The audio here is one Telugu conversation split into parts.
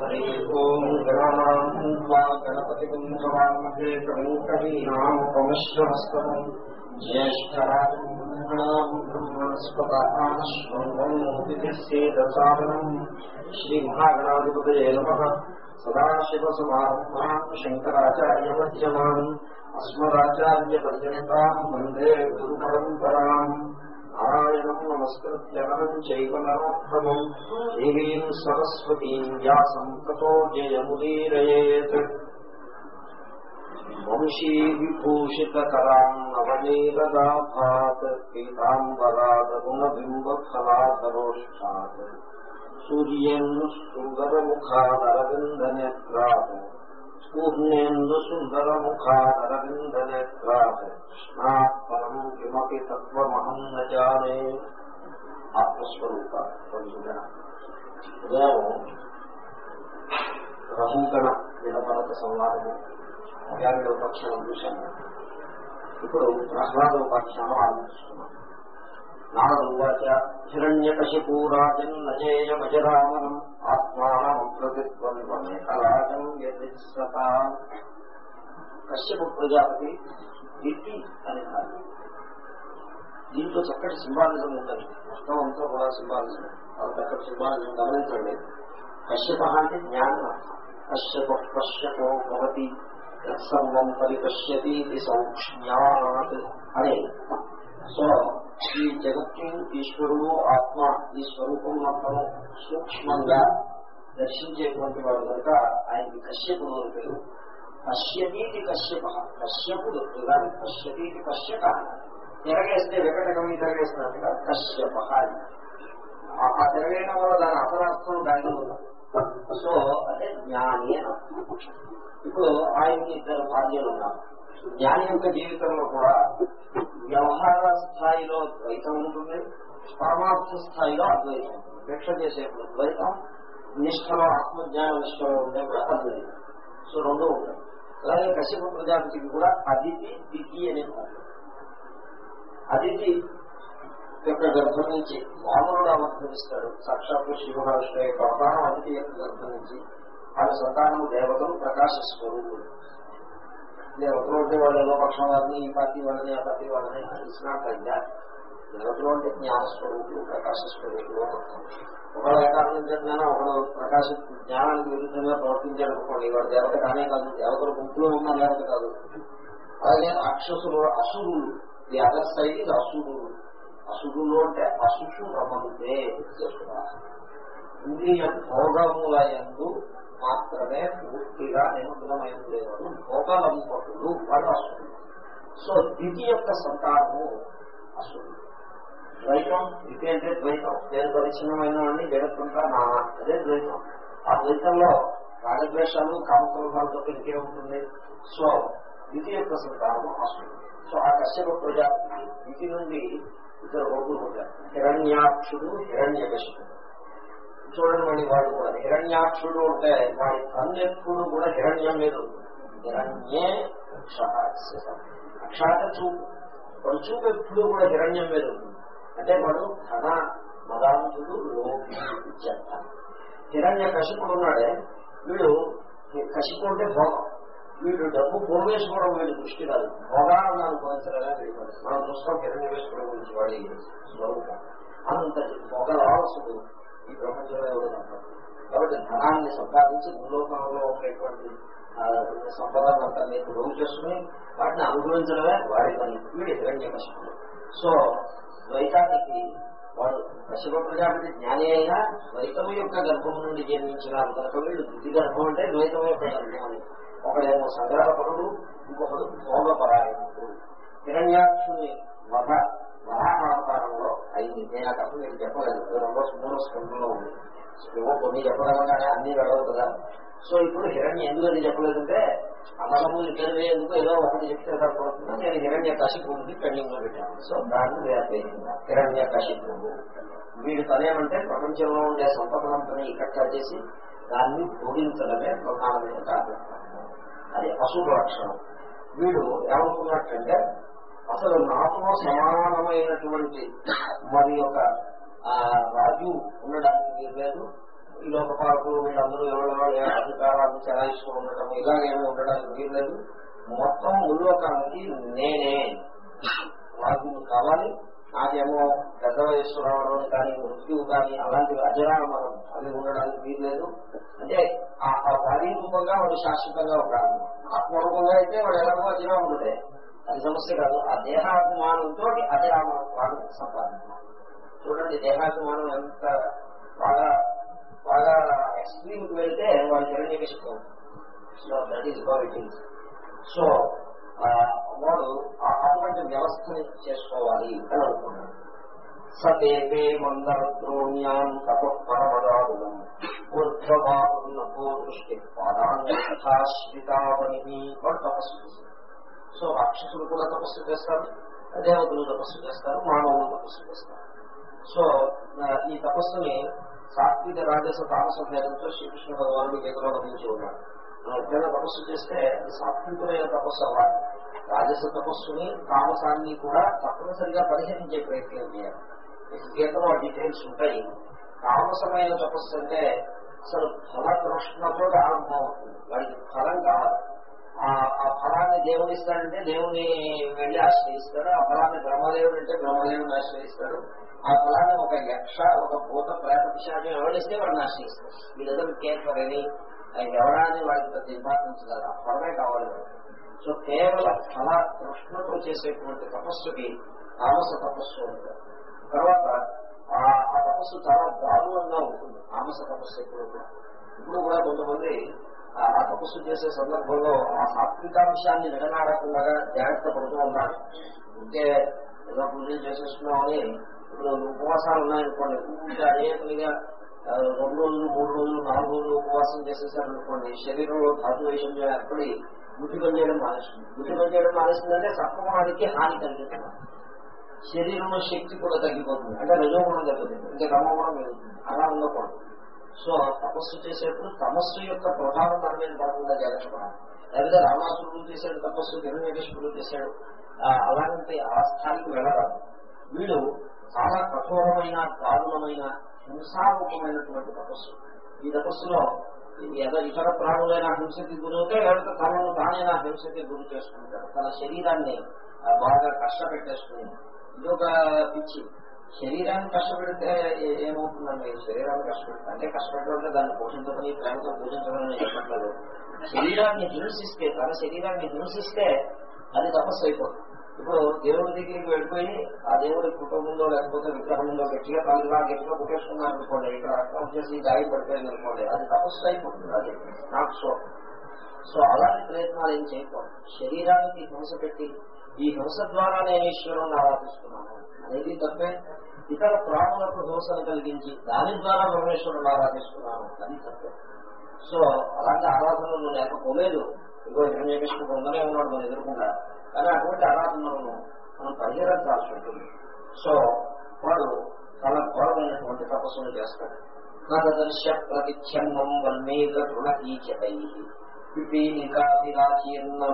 ہری پیمپستان سداش سمار شنکراچاریہ مندر دوران నారాయణం నమస్కృత్యనం చైవ దేవీం సరస్వతీం వ్యాసం తతో జయముదీరయేత్. వంశీ విభూషితకరాం నవనీరదాభాత్ పీతాంబరాదగుణబింబఫలాధరోష్టాత్ సూర్యేందు సుందరముఖాదరవిందనేత్రాత్ పూర్ణేందు కిమపి తత్వమహం న జానే ఆత్మస్వరూప ఉదయం రహుగణ విడపరత సంవాదము. యాభై ఉపాఖ్యానం చూశాను. ఇప్పుడు ప్రహ్లాద ఉపాఖ్యానం ఆరంభిస్తున్నాం నారదువాచ హిరణ్యకశిపూరాజన్నజేయమజరామనం ఆత్మానమప్రతిద్వంద్వమేకరాజం యదిస్సత కశ్యప ప్రజాపతి దిట్టి అని కాదు దీంట్లో చక్కటి సింబాలిజం ఉందని మొత్తం అంతా కూడా సింబాలిజం అది చక్కటి సింబాలిజం గమనించండి కశ్యప అంటే జ్ఞానం కశ్యప పశ్యపో భవతి సర్వం పరిపశ్యతి సౌక్ష్మ్యాత్ అనే సో ఈ జగత్తు ఈశ్వరుడు ఆత్మ ఈ స్వరూపం మొత్తం సూక్ష్మంగా దర్శించేటువంటి వాడు కనుక ఆయనకి కశ్యపుడు అని పేరు. పశ్యతీతి కశ్యప కశ్యపుడు ఇలాంటి పశ్యతీతి కశ్యక తిరగేస్తే వెంకటకవి తిరగేసినట్టుగా కశ్యప ఆ తిరగేయడం వల్ల దాని అపరార్థం దాని సో అదే జ్ఞాని అని ఇప్పుడు ఆయనకి ఇద్దరు భార్యలు ఉన్నారు. జ్ఞాని యొక్క జీవితంలో కూడా వ్యవహార స్థాయిలో ద్వైతం ఉంటుంది పరమార్థ స్థాయిలో అద్వైతం ఉంటుంది. భిక్ష చేసేప్పుడు ద్వైతం నిష్ఠలో ఆత్మజ్ఞాన నిష్ఠలో ఉండేప్పుడు అద్వైతం. సో రెండు ఉంటాయి. అలాగే కశ్యప ప్రజాపతికి కూడా అదితి దితి అనే అదితి యొక్క గర్భం నుంచి వామనుడు అవతరిస్తాడు. సాక్షాత్తు శివమహారాష్ట్ర యొక్క అవతారం అదితి యొక్క గర్భం నుంచి. వాళ్ళ సంతానం దేవతలు ప్రకాశ స్వరూపుడు దేవతలు ఉంటే వాళ్ళు ఏదో పక్షం వాళ్ళని ఈ పార్టీ వాళ్ళని ఆ పార్టీ వాళ్ళని ఇచ్చినట్లయితే దేవతలు అంటే జ్ఞాన స్వరూపులు ప్రకాశ స్వరూపులు ఒకళ్ళు కారణం చేతనైనా ఒకడు ప్రకాశ జ్ఞానానికి విరుద్ధంగా ప్రవర్తించాడు అనుకోండి వాడు దేవత కానే కాదు దేవతలు గుంపులో ఉన్న దేవత కాదు. అలాగే రాక్షసులు అసురులు ది అదర్ సైడ్ ఇది అసురులు. అసురులు అంటే అసుషు రమంతే ఇంద్రియ భోగములయందు మాత్రమే పూర్తిగా నిమగ్నమైనవాడు భోగలంపటుడు వాడు అసురుడు. సో దితి యొక్క సంతానము అసురుడు. ద్వైతం దితి అంటే ద్వైతం. నేను పరిచ్ఛిన్నమైన అని జగత్తంతా నా అదే ద్వైతం. ఆ ద్వైతంలో రాగద్వేషాలు కామక్రోధాలతో ఇంకే ఉంటుంది. సో దితి యొక్క సంతానము అసురుడు. సో ఆ కశ్యప ప్రజాపతి దితి నుండి ఇద్దరు కొడుకులు ఉంటారు. హిరణ్యాక్షుడు హిరణ్యకశుడు చూడండి మళ్ళీ వాడు కూడా. హిరణ్యాక్షుడు అంటే వాడి కన్ను ఎప్పుడు కూడా హిరణ్యం మీద హిరణ్యే అక్షాట చూపు. వాడు చూపు ఎప్పుడు కూడా హిరణ్యం మీద ఉంటుంది అంటే వాడు ధన మదాంతుడు లోపి చెత్త హిరణ్య కశిపుడు ఉన్నాడే. వీడు కశిపుడు అంటే భోగం. వీడు డబ్బు భోగేశ్వరం వీడి దృష్టి కాదు. భోగాలను అనుభవించడమే వీడు మనం చూస్తాం హిరణ్యవేశ్వరం గురించి వాడి స్వరూపం. అంతటి భోగ భోగలాసుడు ఈ ప్రపంచంలో ఎవరు కాబట్టి ధనాన్ని సంపాదించి భూలోకంలో ఉండేటువంటి సంపదను అంతా మీకు లోపు చేసుకుని వాటిని అనుభవించడమే వాడి పని. వీడి హిరణ్య కష్టం సో ద్వైతానికి వాడు కశ్యప ప్రజాపతి జ్ఞాని అయినా ద్వైతము యొక్క గర్భం నుండి జన్మించినారు కనుక వీళ్ళు బుద్ధి గర్భం అంటే ద్వైతం యొక్క గర్భం అని. ఒకడేమో సంగ్రహపరుడు ఇంకొకడు భోగపరాయణుడు. హిరణ్యాక్షుని వధ వరాహావతారంలో అయింది నేను ఆ తప్పు మీకు చెప్పలేదు. రెండో మూడో స్కంధంలో ఉంది. ఏమో కొన్ని చెప్పగలగానే అన్ని వెళ్ళవు కదా. సో ఇప్పుడు హిరణ్య ఎందుకు అది చెప్పలేదంటే అమలము ఇద్దరు ఎందుకు ఏదో ఒకటి చెప్తే సరిపడుతుందో నేను హిరణ్య కశిపుడికి పెండింగ్లో పెట్టాను. సో దాన్ని వేపేసింది హిరణ్య కశిపుడు వీడి పనేమంటే ప్రపంచంలో ఉండే సంపదలంతని ఇకట్టా చేసి దాన్ని భోగించడమే ప్రధానమైన కార్యక్రమం అది అశుభ లక్షణం. వీడు ఏమనుకున్నట్టంటే అసలు నాతో సమానమైనటువంటి మరి ఒక రాజు ఉండడానికి మీరు లేదు ఈ లోకపాలకులు వీళ్ళందరూ ఎవరెవరు ఏ అధికారాన్ని చెలాయిస్తూ ఉండటం ఇలాగేమి ఉండడానికి లేదు మొత్తం ముల్లోకానికి నేనే. రాజును కావాలి. నాకేమో పెద్ద వయస్సు రావడం కానీ మృత్యువు కానీ అలాంటి అజరామరం అవి ఉండడానికి వీల్లేదు. అంటే ఆ ఆ భారీ రూపంగా వాడు శాశ్వతంగా ఉండాలి. ఆత్మరూపంగా అయితే వాడు ఎలాగో అజరాముడే అది సమస్య కాదు. ఆ దేహాభిమానంతో అజరామరం వాళ్ళు సంపాదించారు చూడండి దేహాభిమానం ఎంత బాగా బాగా ఎక్స్ట్రీమ్కి వెళ్తే వాళ్ళు చిరంజీవిస్తాం so that is how it is so వాడు అటువంటి వ్యవస్థని చేసుకోవాలి అని అనుకున్నాడు. సదేవే మందరద్రోణ్యాం తప పరమదారుణం ఊర్ధ్వభాగో దృష్టి పాదాశ్రితావని వాడు తపస్సు చేశాడు. సో రాక్షసులు కూడా తపస్సు చేస్తారు దేవతలు తపస్సు చేస్తారు మానవులు తపస్సు చేస్తారు. సో ఈ తపస్సుని సాత్విక రాజస తామస భేదంతో శ్రీకృష్ణ భగవానుడు గీతలో గమనించి ఉన్నాడు మనం ఎప్పుడైనా తపస్సు చేస్తే అది సాత్వికమైన తపస్సు అవ్వాలి. రాజస తపస్సుని తామసాన్ని కూడా తప్పనిసరిగా పరిహరించే ప్రయత్నం చేయాలి. గీతలో డీటెయిల్స్ ఉంటాయి. తామసమైన తపస్సు అంటే అసలు ఫల తృష్ణతో ఆరంభం అవుతుంది వాడికి ఫలం కావాలి. ఆ ఆ ఫలాన్ని దేవుడు ఇస్తాడంటే దేవుని వెళ్ళి ఆశ్రయిస్తాడు ఆ ఫలాన్ని బ్రహ్మదేవుడు అంటే బ్రహ్మదేవుని ఆశ్రయిస్తాడు ఆ ఫలాన్ని ఒక యక్ష ఒక భూత ప్రేత పిశాచం ఎవరిస్తే వాడిని ఆశ్రయిస్తాడు వీళ్ళందరూ కేర్ ఫర్ అని ఎవరాని వాడికి పెద్ద ఇంపార్టెన్స్ కాదు. ఆ ఫలమే కావాలి సో కేవలం ఫల కృష్ణతో చేసేటువంటి తపస్సుకి తామస తపస్సు అంటారు తర్వాత ఆ ఆ తపస్సు చాలా దారుణంగా ఉంటుంది. తామస తపస్సు ఎప్పుడు కూడా. ఇప్పుడు కూడా కొంతమంది తపస్సు చేసే సందర్భంలో ఆ సాత్వికాంశాన్ని విడనాడకుండా జాగ్రత్త పడుతూ ఉన్నారు ఇంకే ఏదో పూజలు చేసేస్తున్నామని ఇప్పుడు ఉపవాసాలు ఉన్నాయనుకోండి పూజ అనేకలుగా ఆ, రెండు రోజులు మూడు రోజులు నాలుగు రోజులు ఉపవాసం చేసేసారనుకోండి శరీరంలో ధాతు వైషమ్యం ఏర్పడి గుడ్డి పని చేయడం మానేస్తుంది. గుడ్డి పని చేయడం మానేస్తుందంటే సత్వగుణానికి హాని కలిగిస్తుంది శరీరంలో శక్తి కూడా తగ్గిపోతుంది. అంటే రజోగుణం తగ్గుతుంది ఇంకా రమగుణం పెరుగుతుంది. అలా ఉండకూడదు. సో తపస్సు చేసేప్పుడు తపస్సు యొక్క ప్రభావం మన మీద పడకుండా జాగ్రత్త లేదా రామాసురుడు చేశాడు తపస్సు హిరణ్యకృష్ణుడు చేశాడు. అలాంటి ఆ స్థాయికి వెళ్ళరాదు. వీడు చాలా కఠోరమైన దారుణమైన హింసారూపమైనటువంటి తపస్సు. ఈ తపస్సులో ఏదో ఇతర ప్రాణులైన హింసకి గురవుతే లేకపోతే తనను తానైనా హింసకి గురి చేసుకుంటాడు. తన శరీరాన్ని బాగా కష్టపెట్టేసుకుని ఇది ఒక పిచ్చి. శరీరాన్ని కష్టపెడితే ఏమవుతుందండి? శరీరాన్ని కష్టపెడితే అంటే కష్టపెట్టడం దాన్ని పోషించమని ప్రేమతో పోషించమని చెప్పట్లేదు. శరీరాన్ని హింసిస్తే తన శరీరాన్ని హింసిస్తే అది తపస్సు అయిపోతుంది. ఇప్పుడు దేవుడి దగ్గరికి వెళ్ళిపోయి ఆ దేవుడి కుటుంబంలో లేకపోతే విగ్రహం గట్టిగా తల్లిలా గట్టిగా పుట్టేసుకున్నాను అనుకోండి ఇక్కడ అర్థం చేసి గాయం పడిపోయింది అనుకోండి అది తపస్సు అయిపోతుంది. అది నాకు సో సో అలాంటి ప్రయత్నాలు ఏం చేయకూడదు. శరీరానికి హింస పెట్టి ఈ హింస ద్వారా నేను ఈశ్వరుణ్ణి ఆరాధిస్తున్నాను ఏది తప్పే ఇతర ప్రాణులకు హింసను కలిగించి దాని ద్వారా పరమేశ్వరుడు ఆరాధిస్తున్నాను అది తప్పే. సో అలాంటి ఆరాధనలు లేకపోలేదు. ఇగో హిరణ్యకృష్ణ ఉందనే ఉన్నాడు మనం ఎదుర్కొంటా కానీ అటువంటి ఆరాధనలను మనం పరిహరించాల్సి ఉంటుంది. సో వాడు చాలా ఘోరమైనటువంటి తపస్సును చేస్తాడు. నదర్శ ప్రతిచ్ఛన్నం వల్మేఘ తృణకీచకై పిపీనికాభిరాచీర్ణ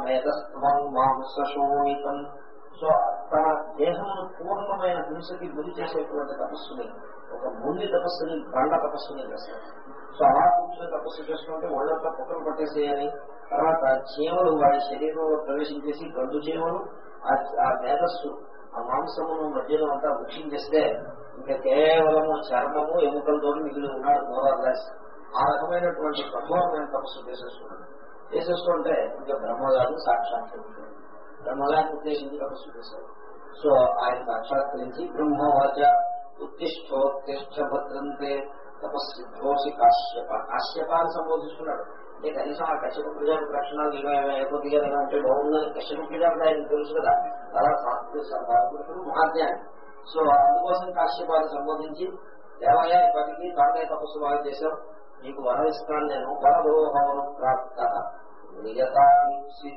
మాంసశోణితం సో తన దేహమును పూర్ణమైన హింసకి గురి చేసేటువంటి తపస్సుని ఒక ముండి తపస్సుని బండ తపస్సుని చేస్తారు సో అలా కూర్చుని తపస్సు చేసుకుంటే ఒళ్ళంతా పొట్టలు పట్టేసేయాలి. తర్వాత చీమలు వారి శరీరంలో ప్రవేశించేసి గండు చీమలు ఆ- మేధస్సు ఆ మాంసమును మధ్యలో అంతా వృక్షించేస్తే ఇంకా కేవలము చర్మము ఎముకలతో మిగిలి ఉన్నాడు మోరార్లెస్ ఆ రకమైనటువంటి కఠోరమైన తపస్సు చేసేసుకున్నాడు చేసేసుకుంటే ఇంకా బ్రహ్మగారు సాక్షాత్కరించాడు బ్రహ్మగారిని ఉద్దేశించి తపస్సు చేశాడు సో ఆయన సాక్షాత్కరించి బ్రహ్మవాచ ఉత్తిష్టోత్తిష్ట భద్రంతే తపస్సిద్ధోసి కాశ్యప. కాశ్యపాన్ని సంబోధిస్తున్నాడు. అంటే కనీసం ఆ కశ్యప ప్రజాపతి లక్షణాలు అయిపోతుంది కదా అంటే బాగుందని కశ్యప ప్రజాపతి ఆయన తెలుసు కదా. చాలా సాత్వికుడు మహాజ్ఞాని సో అందుకోసం కాశ్యపాన్ని సంబోధించి దేవయ్య ఇప్పటికీ తానే తపస్సు బాగా చేశాం నీకు వరం ఇస్తాను నేను వరదోహం ప్రాప్త.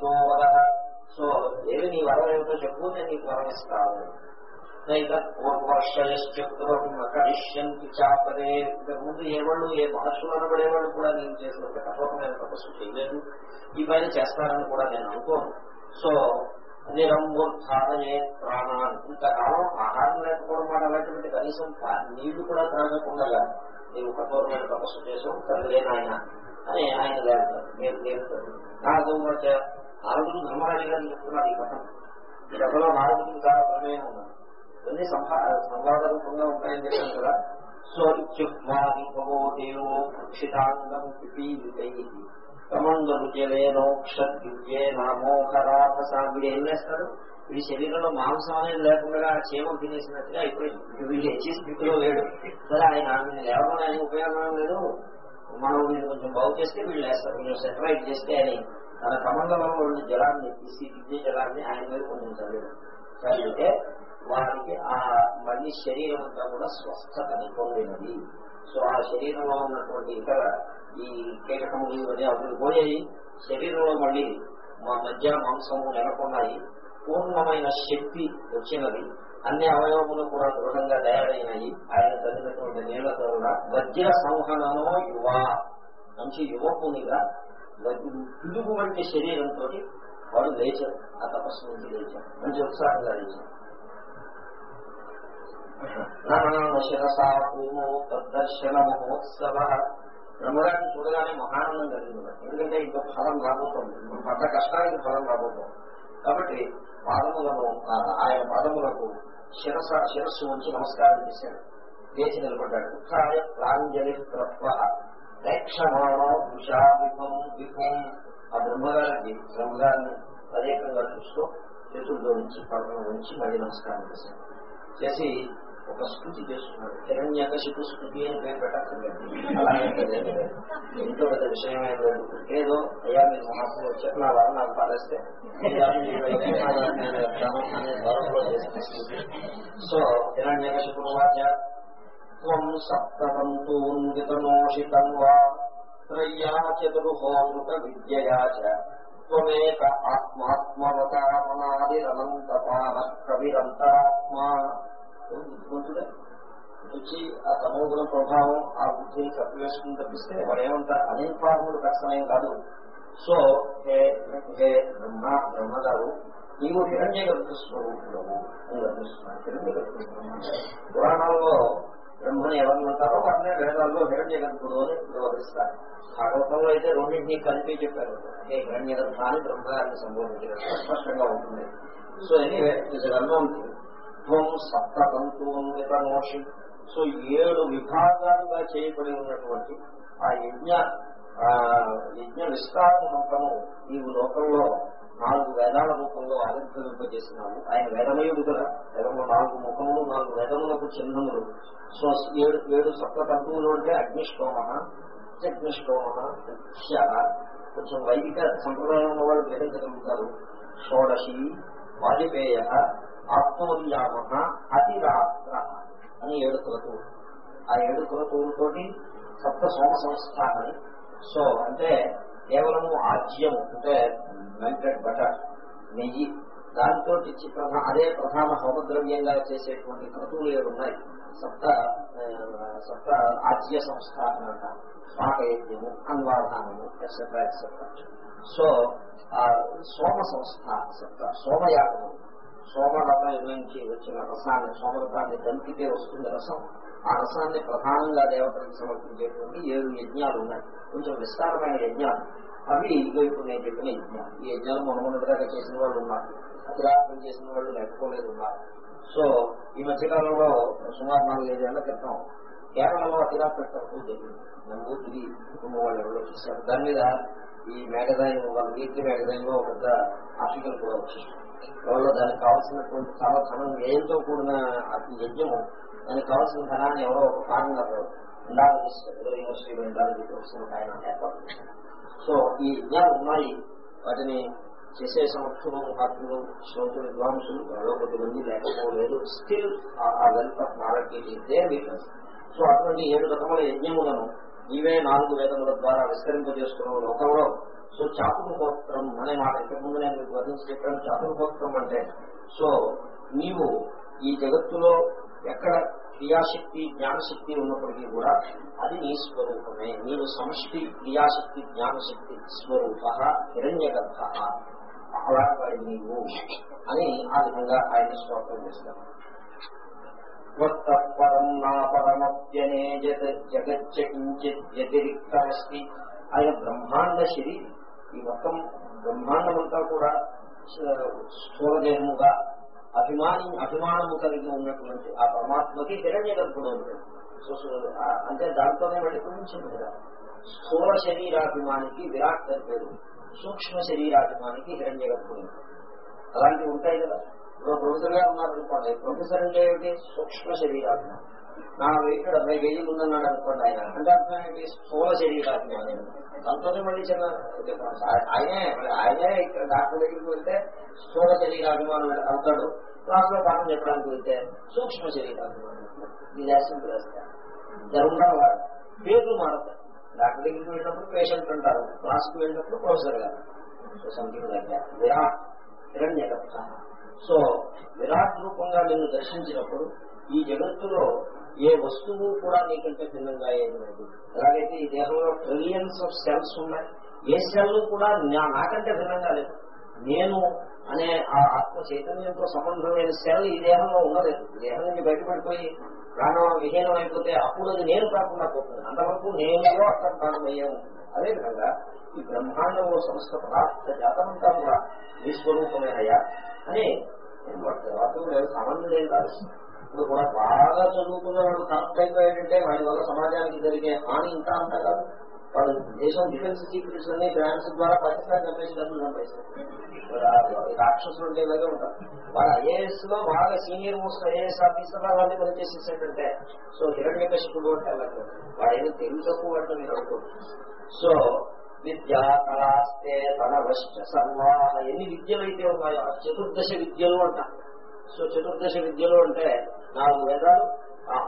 వర. సో ఏమి నీ వరం ఏమిటో చెప్పు నేను నీకు వరం ఇస్తాను. నైతత్పూర్వర్షయశ్చక్రమిష్యంతి చాపరే. ఇంతకుముందు ఏ వాళ్ళు ఏ మహర్షులు అనబడేవాళ్ళు కూడా నేను చేసినంత కఠోరమైన తపస్సు చేయలేదు. ఈ పైన చేస్తానని కూడా నేను అనుకోను. సో నిరంబుర్ధారయే ప్రాణాన్ని ఇంతకాలం ఆహారం లేకపోవడం మాట అలాంటివి కనీసం నీళ్ళు కూడా తాగకుండా నీవు కఠోరమైన తపస్సు చేసావు తండ్రి ఆయన అని ఆయన లేపుతారు మీరు లేపుతారు నారదు నారదుడు ధర్మరాజు గారిని చెప్తున్నారు ఈ కథం. సభలో నారదుడు చాలా ప్రమేయం ఉన్నది ఇవన్నీ సంవాద రూపంగా ఉంటాయని చెప్పాను కదా. సో ఇత్యుక్మాదిభవో దేవో రక్షితాంగం పిపీలికై కమండలుజలేనోక్షద్దివ్యే నామోహరాధసా వీడు ఏం చేస్తాడు? వీడి శరీరంలో మాంసం అనేది లేకుండా క్షేమం తినేసినట్టుగా ఇప్పుడు వీళ్ళు హెచ్చి స్థితిలో లేడు? సరే ఆయన వీళ్ళు లేవడం ఆయన ఉపయోగం లేదు. మనం వీళ్ళు కొంచెం బాగు చేస్తే వీళ్ళు వేస్తారు వీళ్ళు సెటరైట్ చేస్తే అని తన కమండలంలో ఉన్న జలాన్ని తీసి దివ్య జలాన్ని ఆయన మీద కొంచెం చదివాడు చదివితే వారికి ఆ మళ్ళీ శరీరం అంతా కూడా స్వస్థతని పొందినది. సో ఆ శరీరంలో ఉన్నటువంటి ఇతర ఈ కీటకములు ఇవన్నీ అప్పుడు పోయాయి. శరీరంలో మళ్ళీ మా మధ్య మాంసము నెలకొన్నాయి. పూర్ణమైన శక్తి వచ్చినది. అన్ని అవయవములు కూడా దృఢంగా తయారైనాయి. ఆయన చదివినటువంటి నీళ్ళతో కూడా వజ్ర సంహనము యువ మంచి యువకునిగా పిలుగు వంటి శరీరంతో వాడు లేచారు ఆ తపస్సు నుంచి లేచారు మంచి ఉత్సాహంగా లేచారు తద్దర్శన మహోత్సవ బ్రహ్మగారిని చూడగానే మహానందం కలిగింది. ఎందుకంటే ఇంకా ఫలం రాబోతుంది. పడ్డ కష్టానికి ఫలం రాబోతోంది. కాబట్టి పాదములను ఆయన పాదములకు శిరస శిరస్సు ఉంచి నమస్కారం చేశాడు. లేచి నిలబడ్డాడు. ఉత్సాయ ప్రాంజలి ప్రత్వ ప్రేక్షమాణో ఉషా విభం విభం ఆ బ్రహ్మగారికి బ్రహ్మగారిని ప్రత్యేకంగా చూస్తూ చేతుల్లో నుంచి పడవ నుంచి మళ్ళీ నమస్కారం చేశాను చేసి ఒక స్థుతి చేస్తున్నాడు హిరణ్యకశిపు స్థుతి అని పేరు పెట్టక్కర్లేదు ఎంతో పెద్ద విషయం ఏం లేదు ఏదో అయ్యా మీరు మహాత్ములు వచ్చారు నా వారు నాకు పాలేస్తే సో హిరణ్యకశిపుడు వాచ్య త్వం సప్తతంతూన్వితమోషితం వా త్రయ్యా చతుర్హోమృత విద్యయా చ త్వమేక ఆత్మాత్మవతామనాదిరనంతపాన కవిరంతరాత్మా ఆ తమోగుణ ప్రభావం ఆ బుద్ధిని కప్పివేసుకుని తప్పిస్తే వాడు ఏమంటారు అనిన్ఫార్ముడు కష్టమేం కాదు. సో హే హే బ్రహ్మ బ్రహ్మగారు నీవు హిరణ్య గర్భ స్వరూపుడవు అని గర్భిస్తున్నాను హిరణ్య గర్భ పురాణాల్లో బ్రహ్మని ఎవరిని ఉంటారో వాటినే వేదాల్లో హిరణ్యగర్భుడు అని వ్యవహరిస్తారు భాగవతంలో అయితే రెండింటినీ కలిపి చెప్పారు. హే హిరణ్యగర్భాన్ని బ్రహ్మగారిని సంబోధించినట్టు స్పష్టంగా ఉంటుంది. సో ఎనీవే ఇట్స్ అన్నం త్వం సప్తతంతున్వితమోషి. సో ఏడు విభాగాలుగా చేయబడి ఉన్నటువంటి ఆ యజ్ఞ యజ్ఞ విస్తారము రూపము నీవు లోకంలో నాలుగు వేదాల రూపంలో ఆవిర్భవింపజేసినాము ఆయన వేదమయుడు కదా. వేదంలో నాలుగు ముఖములు నాలుగు వేదములకు చిహ్నములు. సో ఏడు ఏడు సప్తతంతువులు అంటే అగ్నిష్టోమ అగ్నిష్టోమ కొంచెం వైదిక సంప్రదాయంలో వాళ్ళు గ్రహించగలుగుతారు షోడశి వాజపేయ ఆత్మోద్యామ అతిరాత్ర అని ఏడు కులతువులు ఆ ఏడు కులతువులతోటి సప్త సోమ సంస్థానని సో అంటే కేవలము ఆజ్యము అంటే మెల్టెడ్ బటర్ నెయ్యి. దాంతో ప్రధాన అదే ప్రధాన హోమద్రవ్యంగా చేసేటువంటి క్రతువులు ఏవి ఉన్నాయి. సప్త సప్త ఆజ్య సంస్థాపన స్వాహయజ్ఞము అన్వాధానము ఎక్సెట్రా ఎక్సెట్రా సో సోమ సంస్థ సప్త సోమయాగము. సోమరథం నుంచి వచ్చిన రసాన్ని సోమరథాన్ని దంపితే వస్తుంది రసం. ఆ రసాన్ని ప్రధానంగా దేవతలకు సమర్పించేటువంటి ఏడు యజ్ఞాలు ఉన్నాయి. కొంచెం విస్తారమైన యజ్ఞాలు. అవి ఇదిగో ఇప్పుడు నేను చెప్పిన యజ్ఞాలు ఈ యజ్ఞాలు మొన్నమొన్నటిదాకా చేసిన వాళ్ళు ఉన్నారు. అతిరాత్రం చేసిన వాళ్ళు లేకపోలేదు ఉన్నారు. సో ఈ మధ్యకాలంలో సుమారు నాలుగైదేళ్ళ క్రితం కేరళలో అతిరాత్ర తక్కువ జరిగింది. నంబూతిరి కుటుంబం వాళ్ళు ఎవరో చూశారు. దాని మీద ఈ మ్యాగజైన్ వాళ్ళ వీక్లీ మ్యాగజైన్లో పెద్ద ఆర్టికల్ కూడా వచ్చింది. ఎవరో దానికి కావాల్సినటువంటి చాలా ధనం వ్యయంతో కూడిన యజ్ఞము దానికి కావాల్సిన ధనాన్ని ఎవరో ఒక కారణంగా ఇందాక చూస్తారు యూనివర్సిటీలో చెప్పి ప్రొఫెసర్ ఆయన ఏర్పాటు చేశారు సో ఈ ఉన్నాయి. వాటిని చేసే సమర్థులు ఆత్మలు శ్రోతులు విద్వాంసులు ఎవరో కొద్దిమంది లేకపోలేదు. Still a wealth of knowledge ఇదే వీక్నెస్ సో అటువంటి ఏడు రకముల యజ్ఞములను ఇవే నాలుగు వేదముల ద్వారా విస్తరింపజేసుకున్న లోకంలో సో చాతుర్గోత్రం అనే మాట ఇంతకుముందు నేను మీకు వర్ణించి చెప్పాను. చాతుర్హోత్రం అంటే సో నీవు ఈ జగత్తులో ఎక్కడ క్రియాశక్తి జ్ఞానశక్తి ఉన్నప్పటికీ కూడా అది నీ స్వరూపమే. నీవు సమష్టి క్రియాశక్తి జ్ఞానశక్తి స్వరూప హిరణ్యగర్భ. అలాంటి నీవు అని ఆ విధంగా ఆయన స్తోత్రం చేస్తారు. పరం నా పరమప్యనే జగచ్చ కించిత్ వ్యతిరిక్తమస్తి. ఆయన బ్రహ్మాండ శరీరం. ఈ మొత్తం బ్రహ్మాండమంతా కూడా స్థూలదేహముగా అభిమాని అభిమానము కలిగి ఉన్నటువంటి ఆ పరమాత్మకి హిరణ్య గర్భుడు ఉంటాడు అంటే దాంతోనే వెళ్ళిపోయించింది కదా స్థూల శరీరాభిమానికి విరాట్ పేరు. సూక్ష్మ శరీరాభిమానికి హిరణ్య గర్భుడు అలాంటివి ఉంటాయి కదా. ఇప్పుడు ప్రొఫెసర్ గారు ఉన్నారనుకోండి ప్రొఫెసర్ అంటే ఏమిటి? సూక్ష్మ శరీరాభిమానం. నా ఇక్కడ అరవై కేజీలు ఉందన్నాడు అనుకోండి ఆయన. అంటే అర్థం ఏంటి స్థూల శరీరాభిమానం దాంతోనే మళ్ళీ చిన్న ఆయనే ఆయనే ఇక్కడ డాక్టర్ దగ్గరికి వెళ్తే స్థూల శరీరాభిమానం అవుతాడు. క్లాస్లో పాఠం చెప్పడానికి వెళ్తే సూక్ష్మ శరీరాభిమానం ఇది సింపుల్ జరుగుతాం వాడు పేర్లు మారుతారు డాక్టర్ దగ్గరికి వెళ్ళినప్పుడు పేషెంట్ అంటారు క్లాస్కి వెళ్ళినప్పుడు ప్రొఫెసర్ గారు. సంథింగ్ దగ్గర విరాట్ హిరణ్య సో విరాట్ రూపంగా నేను దర్శించినప్పుడు ఈ జగత్తులో ఏ వస్తువు కూడా నీకంటే భిన్నంగా ఏమి లేదు. ఎలాగైతే ఈ దేహంలో ట్రిలియన్స్ ఆఫ్ సెల్స్ ఉన్నాయి ఏ సెల్ కూడా నాకంటే భిన్నంగా లేదు. నేను అనే ఆ ఆత్మ చైతన్యంతో సంబంధమైన సెల్ ఈ దేహంలో ఉండలేదు. దేహం నుంచి బయటపడిపోయి ప్రాణం విహీనం అయిపోతే అప్పుడు అది నేను కాకుండా పోతుంది. అంతవరకు నేను అక్కడ ప్రాణమయ్యే ఉంటుంది. అదేవిధంగా ఈ బ్రహ్మాండంలో సమస్త పదార్థ జాతమంతా కూడా ఈ స్వరూపమేనయ్యా అని తర్వాత సామాన్యుడు ఏం కాదు. ఇప్పుడు కూడా బాగా చదువుకున్నవాడు కరెక్ట్ అయిపోయాడంటే వాడి వల్ల సమాజానికి జరిగే హాని ఇంకా అంతా కాదు. వాడు దేశం డిఫెన్స్ సీక్రెట్స్ అన్ని గ్రాంట్స్ ద్వారా పాకిస్తాన్ చంపేసి సంపాదిస్తారు రాక్షసులు ఉండేలాగే ఉంటారు వాడు ఐఏఎస్లో బాగా సీనియర్ మోస్ట్ ఐఏఎస్ ఆఫీసర్ వాళ్ళని పనిచేసేసాడంటే సో హిరణ్య కశిపుడు అంటే అలాగే వాడేమో తెలుగు తక్కువ వాటిని మీరు అనుకోండి. సో విద్యా కళాస్తే తన వశ్చ సర్వాహ ఎన్ని విద్యలు అయితే ఉన్నాయో చతుర్దశ విద్యలు అంటారు. సో చతుర్దశ విద్యలు అంటే నాలుగు వేదాలు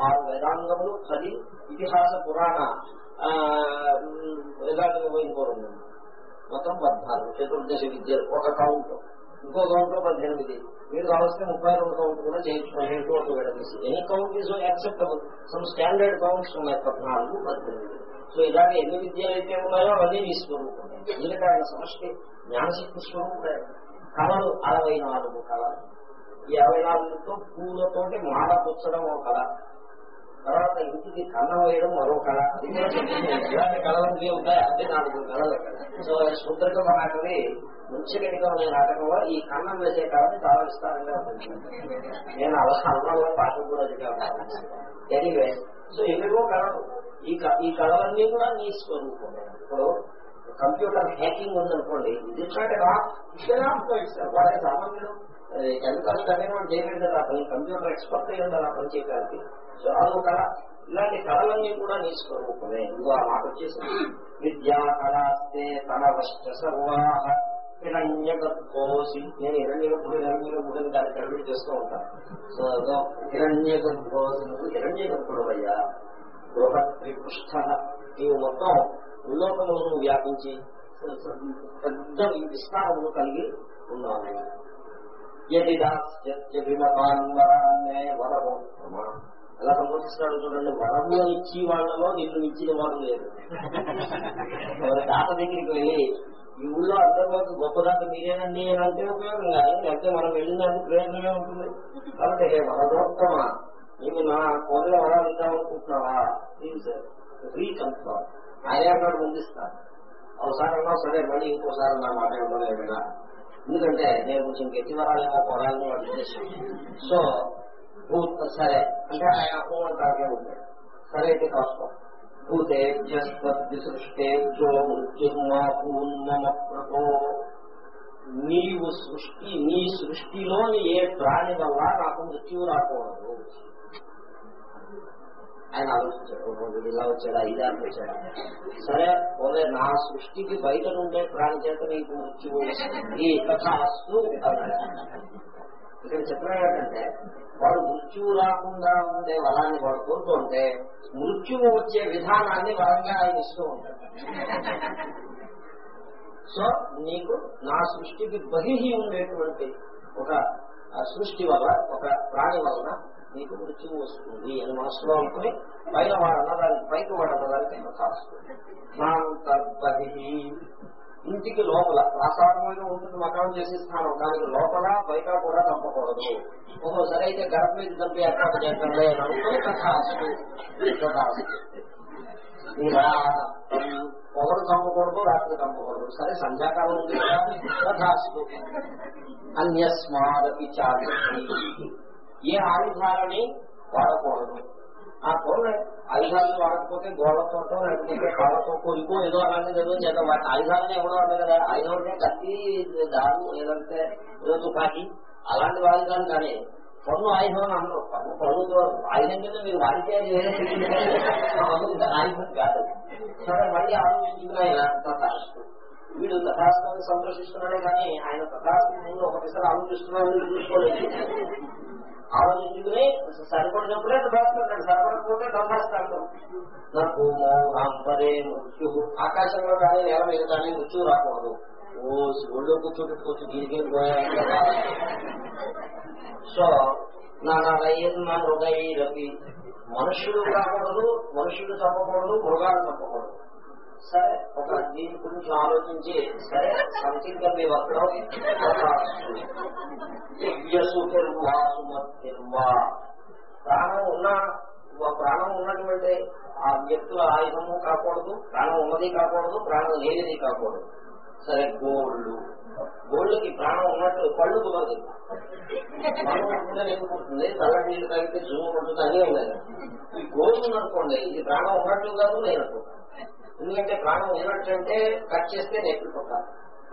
ఆరు వేదాంగములు పది ఇతిహాస పురాణ వేదాంగము ఇంకో మొత్తం పద్నాలుగు చతుర్దశ విద్యలు ఒక కౌంట్. ఇంకో కౌంట్లో పద్దెనిమిది. మీరు కావాల్సిన ముప్పై రెండు కౌంట్ కూడా చేయించుకోలేదు ఒక విడదీసి ఎన్ని count is acceptable. Some standard counts ఉన్నాయి పద్నాలుగు పద్దెనిమిది. సో ఇలాంటి ఎన్ని విద్యలు అయితే ఉన్నాయో అవన్నీ నీ స్వరూపం ఎందుకంటే ఆయన సమష్టి జ్ఞానశక్తి స్వరూపే కళలు అరవై నాలుగు కళలు. ఈ అరవై నాలుగుతో పూలతో మాల పుచ్చడం ఒక కళ. తర్వాత ఇంటికి కన్నం వేయడం మరో కళ. ఇలాంటి కళలన్నీ ఉంటాయి. అంటే నాలుగు కళలు సో శుద్రక మహాకవి ముంచగడిగా అనే నాటకంలో ఈ కన్నం వేసే కళని చాలా విస్తారంగా నేను అవసరంలో అల్లంలో కూడా ఎనీవే సో ఎన్నో కళలు. ఈ ఈ కళలన్నీ కూడా నీ స్వరూపం. ఇప్పుడు కంప్యూటర్ హ్యాకింగ్ ఉందనుకోండి ఇది వాడే సామాన్యుడు ఎంత అనేది చేయగలిగారు ఆ పని. కంప్యూటర్ ఎక్స్పర్ట్ అయ్యి ఉండాలి ఆ పని చేయడానికి. సో అదొక కళ. ఇలాంటి కళలన్నీ కూడా నీ స్వరూపమే ఇంకో ఆ మాట వచ్చేసి విద్యా కళాస్తే తన వష్ట సర్వాహ హిరణ్యగద్భోసి. నేను హిరణ్యగద్భుడు గర్భుడు దాన్ని కడిపి చేస్తూ ఉంటాను సో హిరణ్య గర్భోసి నువ్వు హిరణ్య గర్భుడు అయ్యా బృహత్రిపృష్ఠ నీవు మొత్తం ఉల్లోకములను వ్యాపించి పెద్ద విస్తారము కలిగి ఉన్నావు. ఎలా సంబోధిస్తున్నాడు చూడండి వరము ఇచ్చి వాళ్ళలో నిన్ను ఇచ్చిన వాడు లేదు. ఎవరి దాత దగ్గరికి వెళ్ళి ఈ ఊళ్ళో అందరిలోకి దాత మీరేనండి? అని అంటే ఉపయోగం కాదు లేకపోతే మనం వెళ్ళినందుకు ప్రయోజనమే ఉంటుంది. కాబట్టి వరదోత్తమ? నీవు నా కోరిక వరాలు ఇద్దామనుకుంటున్నావా ప్లీజ్ రీకన్ఫర్మ్ ఆయా అన్నాడు ముందిస్తాను ఒకసారి అన్నా సరే మళ్ళీ ఇంకోసారి నా మాట ఇవ్వలేదా ఎందుకంటే నేను కొంచెం గట్టి వరాలేమో కొడాలని వాడు సో భూత సరే. అంటే ఆయన అపోమంటాగే ఉంటాడు సరే అయితే కాస్తం. భూతేభ్యస్పృష్టేభ్యో మృత్యుమా ప్రభో. నీవు సృష్టి నీ సృష్టిలోని ఏ ప్రాణి వల్ల నాకు మృత్యువు రాకూడదు? ఆయన ఆలోచించాడు. ఇలా వచ్చాడా ఇది వచ్చాడా. సరే పోలే నా సృష్టికి బయట ఉండే ప్రాణి చేత నీకు మృత్యువు ఈ కథాస్తు ఇక్కడ చెప్పడం ఏంటంటే వాడు మృత్యువు రాకుండా ఉండే వరాన్ని వాడు కోరుతుంటే మృత్యువు వచ్చే విధానాన్ని వరంగా ఆయన ఇస్తూ ఉంటాడు. సో నీకు నా సృష్టికి బహిహి ఉండేటువంటి ఒక సృష్టి వల్ల ఒక ప్రాణి వలన నీకు మృత్యువు వస్తుంది అని మనసులో అనుకుని పైన వాడు అన్నదానికి పైకి వాడు అన్నదానికి కాస్తుంది ఇంటికి లోపల ప్రసాదమైన ఉంటుంది మకాం చేసే స్థానం. దానికి లోపల బయట కూడా చంపకూడదు ఒక్కోసారి అయితే గర్భ మీద చంపి ఏర్పాటు చేస్తాడే అని అనుకుని కథాస్తు. తథాస్తు పొగలు చంపకూడదు రాత్రి చంపకూడదు సరే సంధ్యాకాలం ఉంది కదా తథాస్తు అన్యస్మాదపి చాలి ఏ ఆయుధాలని వాడకూడదు. ఆ పోలే ఆయుధాలను వాడకపోతే గోడతో లేకపోతే కాళ్ళతో కొనుక్కో ఏదో అలాంటిది ఏదో చేద్దాం. వాటి ఆయుధాలను ఎవడో అన్న కదా. ఆయుధం అంటే కత్తి దారు లేదంటే ఏదో తుపాకి అలాంటి ఆయుధాలు కానీ పన్ను ఆయుధం అని అందరూ పన్ను పన్నుతో ఆయుధం కింద మీరు వాడితే ఆయుధం కాదు. సరే మళ్ళీ ఆలోచించుకున్నాయన తథాస్తు. వీడు తథాస్తుని సంతోషిస్తున్నాడే కానీ ఆయన తథాస్తు ముందు ఒకటిసారి ఆలోచిస్తున్నాడు చూసుకోలేదు. ఆలోచించుకుని సరిపడినప్పుడే తథాస్తున్నాడు సరిపడకపోతే తథాస్తాడు నాకు నాంపరే మృత్యు. ఆకాశంలో కానీ నేల మీద కానీ మృత్యు రాకూడదు. ఓ ఒళ్ళో కూర్చోబెట్టుకోవచ్చు దీనికి పోయా సో నా మృగైరపి. మనుష్యుడు రాకూడదు మనుషులు చంపకూడదు మృగాలు చంపకూడదు. సరే ఒక దీని గురించి ఆలోచించి సరే సంథింగ్ మీ వర్క్లో ప్రాణం ఉన్న ప్రాణం ఉన్నటువంటి ఆ వ్యక్తుల ఆయుధము కాకూడదు ప్రాణం ఉన్నది కాకూడదు ప్రాణం లేనిది కాకూడదు. సరే గోల్డ్ గోల్డ్కి ప్రాణం ఉన్నట్టు పళ్ళు కుదరదు. ఎందుకుంటుంది చల్ల నీళ్ళు తాగితే జూమ్ పడుతుంది అదే ఉన్నాయి. ఈ గోల్డ్ అనుకోండి ఇది ప్రాణం ఉన్నట్టు కాదు లేనట్టు ఎందుకంటే ప్రాణం ఉన్నట్టు అంటే కట్ చేస్తే నెప్పి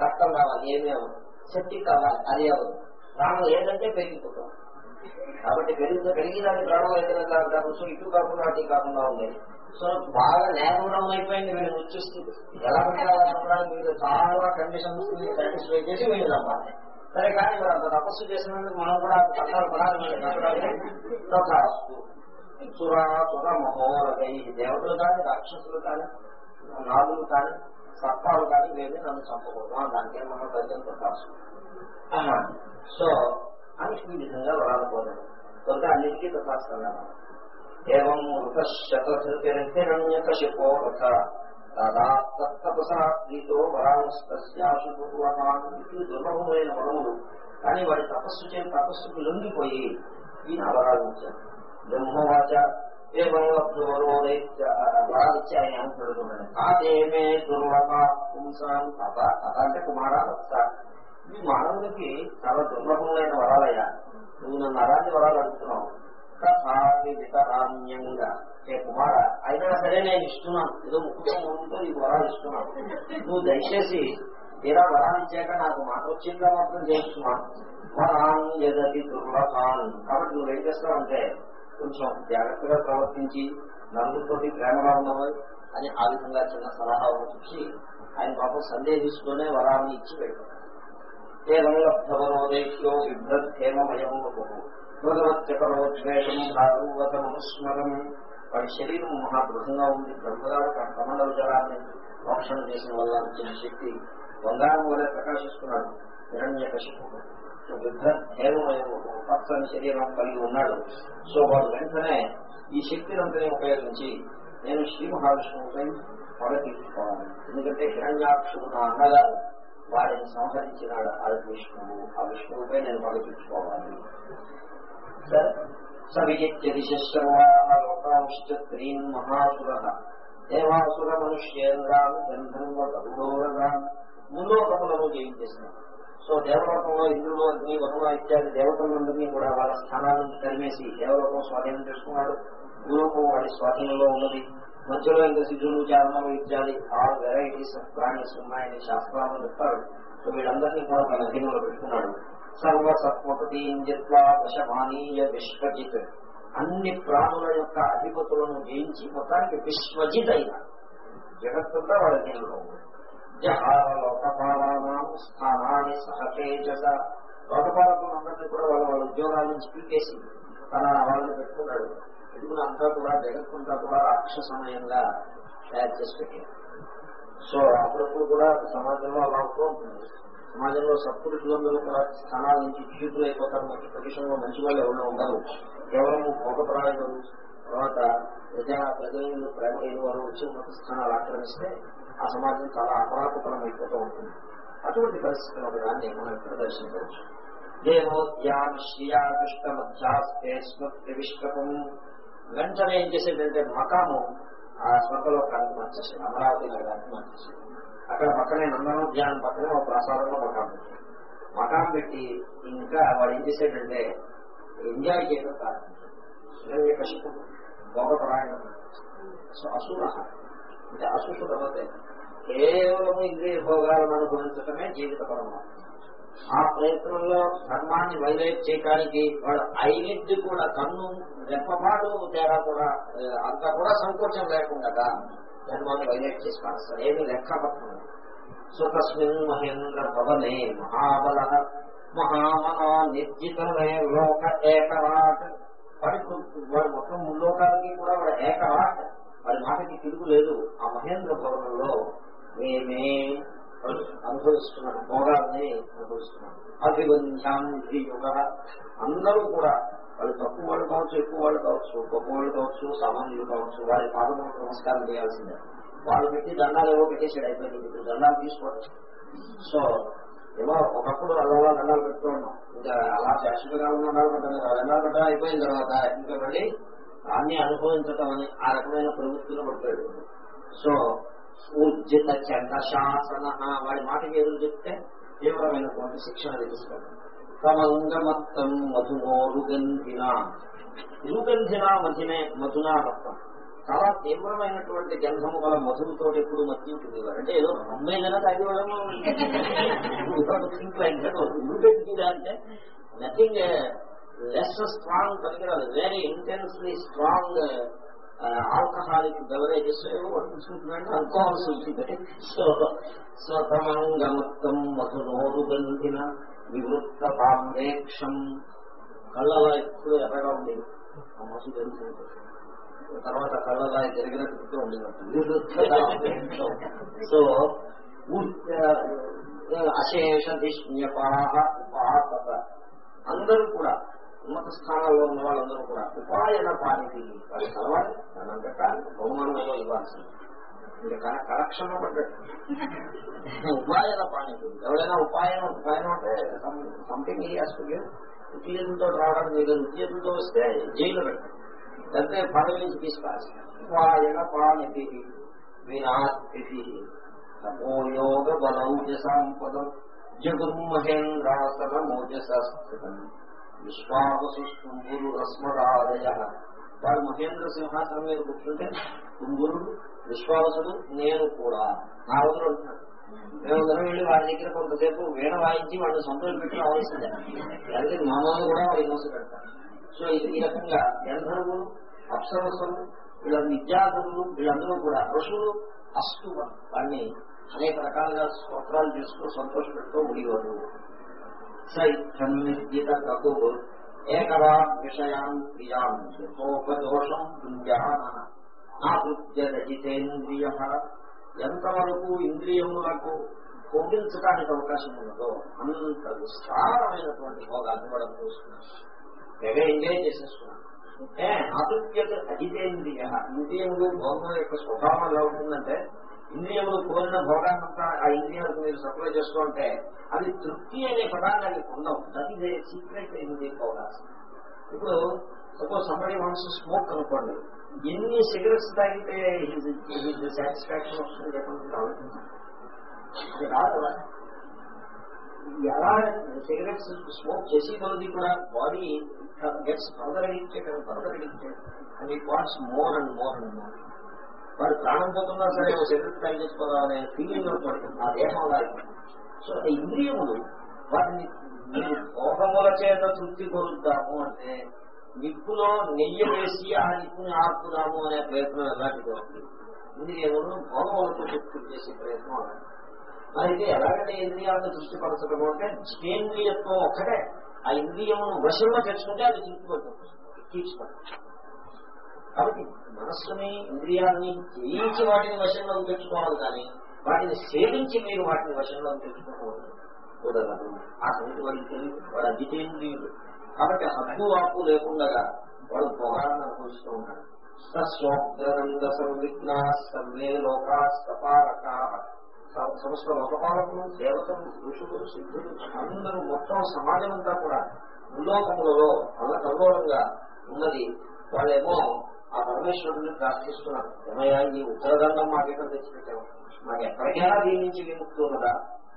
రక్తం కావాలి ఏమీ అవ్వదు. శక్తి కావాలి అది అవ్వదు. ప్రాణం ఏదంటే పెరిగిపోతాం. కాబట్టి పెరిగి పెరిగిదాన్ని ప్రాణం ఏదైనా సో ఇటు కాకుండా అటు కాకుండా ఉంది. సో బాగా నేరం అయిపోయింది వీళ్ళు నృత్యిస్తుంది ఎలా పెట్టాలని మీరు చాలా కండిషన్స్ సాటిస్ఫై చేసి వీళ్ళు తప్పాలి సరే కానీ మరి అంత తపస్సు చేసినందుకు మనం కూడా కష్టాలు పడాలి తథాస్తు సురా సుర మహోరకై దేవతలు కానీ రాక్షసులు కానీ రాజులు కానీ సర్పాలు కానీ వేరే నన్ను చంపకూడదు. దానికే మనం ప్రజలు తథాస్తు సో అని ఈ విధంగా వరాలపోలేదు కొంత అన్నిటికీ తథాస్తున్నాను ఏం శతశిరణ్యకశిపో తపసీతో వరాంశాశు దుర్లభమైన వరములు. కానీ వాడి తపస్సు చే తపస్సుకు లొంగిపోయి ఈయన అవరాధించారు బ్రహ్మవాచ ఏమో వరాలిచ్చి ఆయన కాదేమే దుర్లభ పుంసాం కథ కథ అంటే కుమారా వత్స ఈ మానవునికి చాలా దుర్లభమైన వరాలయ్యా నువ్వు నన్ను అలాంటి వరాలు అడుగుతున్నావు వితరామ్యంగా ఏ కుమార అయినా సరే నేను ఇస్తున్నాను ఏదో ముక్కుతో ముందుతో నీకు వరాలు ఇస్తున్నాను నువ్వు దయచేసి తీరా వరాలు ఇచ్చాక నాకు మాట వచ్చిందా మాత్రం చేస్తున్నాను వరాన్ ఎదటి దుర్లభాన్ కాబట్టి నువ్వేం చేస్తావంటే కొంచెం జాగ్రత్తగా ప్రవర్తించి నలుగురితోటి ప్రేమగా ఉన్నవి అని ఆ విధంగా చిన్న సలహా చూసి ఆయన పాపం సందేహిస్తూనే వరాన్ని ఇచ్చి పెట్టారు కేవలం లబ్ధవరోదేశ్యో బిభ్రద్ధేమయం భాగవతమనుస్మరం వాడి శరీరం మహాదృఢంగా ఉంది. బ్రహ్మగారు కమండల జలాన్ని మోక్షణ చేసిన వల్ల వచ్చిన శక్తి బంగారం వల్ల ప్రకాశిస్తున్నాడు. హిరణ్య కశిపుడు. వృద్ధ బిభ్రద్ధేమయం పచ్చని శరీరం కలిగి ఉన్నాడు. సో వాడు వెంటనే ఈ శక్తినంతనే ఉపయోగించి నేను శ్రీ మహావిష్ణువుపై పగ తీసుకోవాలి ఎందుకంటే హిరణ్యాక్షుడు నా అన్నగారు వారిని సంహరించినాడు ఆ విష్ణువు ఆ విష్ణువుపై నేను పగ తీసుకోవాలి సవిజిత్యదిశర్వాలోకాంశ్చత్రీన్ మహాసుర. దేవాసుర మనుష్యేంద్రాలు గంధర్వ గరుడోరగాన్ ముల్లోకములను జయించేసినాడు. సో దేవలోకంలో ఇంద్రుడు అగ్ని వరుణ ఇత్యాది దేవతలందరినీ కూడా వాళ్ళ స్థానాలను తరిమేసి దేవలోకం స్వాధీనం చేసుకున్నాడు. భూలోకం వాడి స్వాధీనంలో ఉన్నది. మధ్యలో ఇంకా సిద్ధులు చారణలు ఇత్యాది ఆల్ వెరైటీస్ ఆఫ్ ప్రాణిస్ ఉన్నాయని శాస్త్రాలను చెప్తారు. సో వీళ్ళందరినీ కూడా తన అధీనంలో పెట్టుకున్నాడు. సర్వసత్వపతీంజిత్వా వశమానీయ విశ్వజిత్. అన్ని ప్రాణుల యొక్క అధిపతులను జయించి మొత్తానికి విశ్వజిత్ అయిన జగత్తంతా వాళ్ళ అధీనంలో ఉంది లోకపాలానాం స్థానాన్ని సహతేజస లోకపాలకులందరినీ కూడా వాళ్ళ వాళ్ళ ఉద్యోగాల నుంచి పీకేసి తన వాళ్ళని పెట్టుకున్నాడు ఎందుకు అంతా కూడా జగత్తంతా కూడా రాక్షసమయంగా తయారు చేసి పెట్టారు. సో అప్పుడప్పుడు కూడా సమాజంలో అలా అవుతూ ఉంటుంది. సమాజంలో సత్పురుషులందరూ కూడా స్థానాల నుంచి జీవితులు అయిపోతారు. మంచి ప్రదేశంలో మంచి వాళ్ళు ఎవరో ఉండరు. కేవలం భోగప్రాయులు తర్వాత ప్రజా ప్రజలను ప్రేమ లేని వారు వచ్చి ఉన్నత స్థానాలు ఆక్రమిస్తే ఆ సమాజం చాలా అపరాధపరం అయిపోతూ ఉంటుంది. అటువంటి పరిస్థితులు ఒకదాన్ని మనం ఇక్కడ దర్శించవచ్చు. దేవోద్యాశ్రియాకృష్ణ మధ్యాస్తే స్మృతివిష్టపం వెంటనే ఏం చేసేటంటే మకాము ఆ స్వర్గలోకానికి మార్చేసాడు అమరావతి నగరానికి మార్చేసాడు అక్కడ పక్కనే నందనోద్యానం పక్కనే ఒక ప్రసాదంలో మకాం పెట్టాడు మకాం పెట్టి ఇంకా వాడు ఏం చేసేటంటే ఎంజాయ్ చేయడం ప్రారంభించాడు కష్టం భోగపరాయణం సో అసుర అంటే అసుసురవతే కేవలం ఇంద్రియ భోగాలను అనుభవించటమే జీవిత పరమాత్మ. ఆ ప్రయత్నంలో ధర్మాన్ని వైలేట్ చేయడానికి వాడు ఐనిద్ది కూడా కన్ను రెప్పపాటు తేడా కూడా అంతా కూడా సంకోచం లేకుండా ధర్మాన్ని వైలేట్ చేసి పాటిస్తారు ఏమి లెక్క పడుతుంది సో మహేంద్ర భవనే మహాబల మహామనా నిర్జితమే లోక ఏకరాట్ వాడి వాడు మొత్తం ముల్లోకాలకి కూడా వాడు ఏకరాట్ వాడి మాటకి తిరుగు లేదు. ఆ మహేంద్ర భవనంలో మేమే అనుభవిస్తున్నాడు భోగాల్ని అనుభవిస్తున్నాడు. అభిబంధ్యాయుగ అందరూ కూడా వాళ్ళు తక్కువ వాళ్ళు కావచ్చు ఎక్కువ వాళ్ళు కావచ్చు గొప్ప వాళ్ళు కావచ్చు సామాన్యులు కావచ్చు వారి పాదములకు నమస్కారం చేయాల్సిందే. వాళ్ళు పెట్టి దండాలు ఏవో పెట్టేసాడు అయిపోయింది. ఇప్పుడు దండాలు తీసుకోవచ్చు సో ఏమో ఒకప్పుడు అలా దండాలు పెడుతూ ఉన్నాం. ఇంకా అలా శాశ్వతంగా ఉన్న దండాలు పెట్టడం దండాలు పెట్టడం అయిపోయిన తర్వాత ఇంకా మళ్ళీ అన్ని అనుభవించటం అని ఆ రకమైన ప్రవృత్తిలో పడిపోయాడు. సో ఊర్జిత చండ శాసన వాడి మాటకి ఎదురు చెప్తే తీవ్రమైనటువంటి శిక్షణ తెలుసుకోండి తమంగమత్తం మధుమోరుగంధిన ఇరుగంధిన మధ్యనే మధునా మొత్తం చాలా తీవ్రమైనటువంటి గంధము గల మధువుతో ఎప్పుడు మధ్య ఉంటుంది అంటే ఏదో అమ్మాయినా తాగేవాళ్ళము ఇరుగంధిన అంటే నథింగ్ లెస్ స్ట్రాంగ్ పనికిరాదు very intensely strong alcoholic beverages ఏవో తీసుకుంటున్నాడు అనుకోవాల్సి ఉంటుంది సో సో మధునోరు గంధిన వివృత్త పాండేక్షం కళ్ళలా ఎప్పుడు ఎర్రగా ఉండేది. ఆ మసు జరుగుతుంది తర్వాత కళ్ళలా జరిగినట్టు ఉండేది. సో అశేష దిష్ణ్యపాహ ఉపాసత అందరూ కూడా ఉన్నత స్థానాల్లో ఉన్న వాళ్ళందరూ కూడా ఉపాయన పానికి వాళ్ళు కలవాలి ధనం పెట్టాలి బహుమానంలో ఇవ్వాల్సింది. ఇంకా కరక్షణ పడ్డట్టు ఉపాయన పానికి ఎవరైనా ఉపాయం ఉపాయం అంటే సంథింగ్ ఈ హాస్పిటల్ ఉద్యోగంతో రావడానికి మీరు ఉద్యోగంతో వస్తే జైలు పెట్టండి. లేకపోతే పదవి నుంచి తీసుకోవాలి. ఉపాయన పానికి వినాతి తమోయోగ బలౌజ సంపదం జగుర్మహేంద్రాసన మోజస్థితం విశ్వావసు కుంభురు రస్మదాదయ వారు మహేంద్ర సింహాసనం మీద కూర్చుంటే కుంభురుడు విశ్వావసుడు నేను కూడా. నా రోజులు ఉంటున్నాడు మేము వెళ్ళి వారి దగ్గర కొంతసేపు వీణ వాయించి వాడిని సంతోషం పెట్టి రావాల్సిందే. అందుకే మామూలు కూడా వాడి మోస పెడతారు. సో ఇది ఈ రకంగా గంధర్వులు అప్సరసులు వీళ్ళ విద్యార్థులు వీళ్ళందరూ కూడా ఋషులు అస్తు వాడిని అనేక రకాలుగా స్తోత్రాలు చేసుకుని సంతోషపెడుతూ ఉండేవారు. ఉండేవాడు సైత్యన్నిర్జిత కపు విషయాన్ క్రియాన్ యథోపదోషం పుణ్యాన ఆకృత్య రజితేంద్రియ ఎంతవరకు ఇంద్రియములకు పొందించడానికి అవకాశం ఉన్నదో అంత విస్తారమైనటువంటి భోగాన్ని కూడా చూస్తున్నాను తెగ ఎంజాయ్ చేసేస్తున్నాను ఆకృత్యత అజితేంద్రియ. ఇంద్రియములు భోగం యొక్క స్వభావం ఎలా ఉంటుందంటే ఇంద్రియములు కోరిన భోగాన్నంతా ఆ ఇంద్రియాలకు మీరు సప్లై చేస్తుంటే అది తృప్తి అనే పదాన్ని అవి పొందవు దట్ ఈస్ ఏ సీక్రెట్ ఇంద్రియ భోగాస్ ఇప్పుడు సపోజ్ సంబడి వన్స్ స్మోక్ అనుకోండి. ఎన్ని సిగరెట్స్ తాగితే సాటిస్ఫాక్షన్ వస్తుంది చెప్పండి. ఆలోచించాలి రాదు ఎలా సిగరెట్స్ స్మోక్ చేసి కొద్ది కూడా body gets further addicted and further addicted and it what's more and more and more వాడు ప్రాణం పోతున్నా సరే శరీరం సిగరెట్ ట్రై చేసుకోవాలనే ఫీలింగ్ పడుతుంది ఆ దేహం లాగా సో ఆ ఇంద్రియములు వాటిని మీరు భోగముల చేత తృప్తి పొందుతాము అంటే నిప్పులో నెయ్యి వేసి ఆ నిప్పుని ఆపుదాము అనే ప్రయత్నం ఎలాంటిదో ఇంద్రియములు భోగములతో తృప్తి చేసే ప్రయత్నం అలాంటి అయితే ఎలాగంటే ఇంద్రియాలను దృష్టిపరచడం అంటే జ్ఞేంద్రియత్వం ఒక్కటే. ఆ ఇంద్రియమును వశంలో తెచ్చుకుంటే అది తృప్తి పడుతుంది. తీర్చిపడుతుంది కాబట్టి మనస్సుని ఇంద్రియాలని జయించి వాటిని వశంలో తెచ్చుకోవాలి కానీ వాటిని సేవించి మీరు వాటిని వశంలో తెచ్చుకోకూడదు కుదరదు ఆ సంగతి వాడికి తెలియదు. వాడు అజితేంద్రియుడు కాబట్టి హద్దు వాపు లేకుండా వాడు పొగాలను అనుభవిస్తూ ఉన్నాడు సస్యోగ్రనంద సంవిఘ్నా సర్వే లోకా లోకాస్తపాలక సమస్త లోకపాలకులు దేవతలు ఋషులు సిద్ధులు అందరూ మొత్తం సమాజం అంతా కూడా ముల్లోకములలో అల్లకల్లోలంగా ఉన్నది. వాళ్ళేమో ఆ పరమేశ్వరుడిని ప్రార్థిస్తున్నారు ఏమయ్యా ఈ ఉత్తరదండం మాకేటో తెచ్చిపెట్టాము మాకు ఎక్కడికైనా దీని నుంచి విముక్తి ఉన్నదా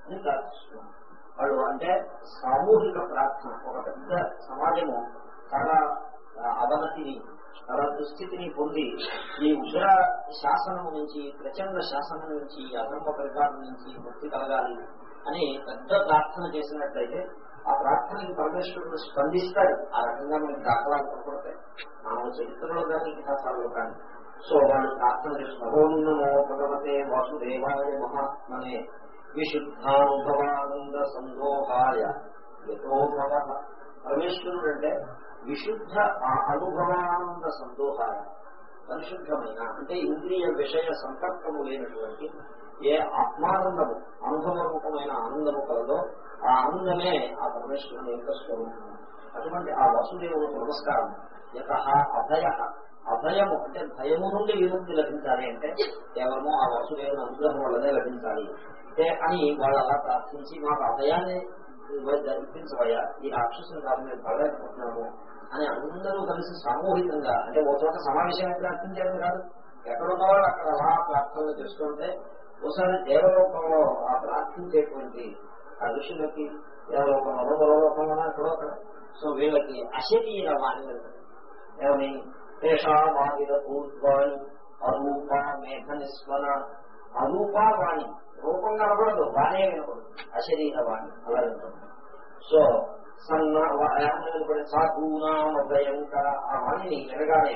అని ప్రార్థిస్తున్నాం వాళ్ళు అంటే సామూహిక ప్రార్థన ఒక పెద్ద సమాజము చాలా అవనతిని చాలా దుస్థితిని పొంది ఈ ఉగ్ర శాసనము నుంచి ప్రచండ శాసనం నుంచి అధర్మ పరిపాలన నుంచి ముక్తి కలగాలి అని పెద్ద ప్రార్థన చేసినట్లయితే ఆ ప్రార్థనకి పరమేశ్వరుడు స్పందిస్తాడు. ఆ రకంగా మనకి దాఖలాలు కనపడతాయి మానవ చరిత్రలో కానీ ఇతిహాసాలలో కానీ సో వాళ్ళు ప్రార్థన చేస్తున్నమో భగవతే వాసుదేవాయ మహాత్మనే విశుద్ధానుభవానంద సందోహాయ. యథోభవ పరమేశ్వరుడు అంటే విశుద్ధ అనుభవానంద సందోహాయ. పరిశుద్ధమైన అంటే ఇంద్రియ విషయ సంపర్కము లేనటువంటి ఏ ఆత్మానందము అనుభవరూపమైన ఆనందము కలదో ఆ ఆనందమే ఆ పరమేశ్వరుని యొక్క స్వరూపం. అటువంటి ఆ వసుదేవుడు నమస్కారం యత అభయ. అభయము అంటే భయము నుండి విముక్తి లభించాలి అంటే కేవలము ఆ వసుదేవుని అనుగ్రహం వల్లనే లభించాలి. అని వాళ్ళు అలా ప్రార్థించి మాకు అభయాన్ని ఇప్పించవయ్యా. ఈ రాక్షసుని కాదు మేము పడలేకపోతున్నాము. అని అందరూ కలిసి సామూహికంగా అంటే ఒక చోట సమావేశమే ప్రార్థించారు కాదు. ఎక్కడున్న వాళ్ళు అక్కడ అలా ప్రార్థనలు చేస్తుంటే ఒకసారి దేవలోకంలో ఆ ప్రార్థించేటువంటి ఆ ఋషులకి దేవలోకంలో దేవలోకంలో ఎక్కడో అక్కడ సో వీళ్ళకి అశరీర వాణి ఏమని? తేషామాదిర పూర్వాణి అరూప మేఘ నిస్వన వాణి రూపం కనబడదు వాణే వినపడదు. అశరీర వాణి అలా వింటుంది సో సన్న వినపడే సాధూనామ భయంకర ఆ వాణిని వినగానే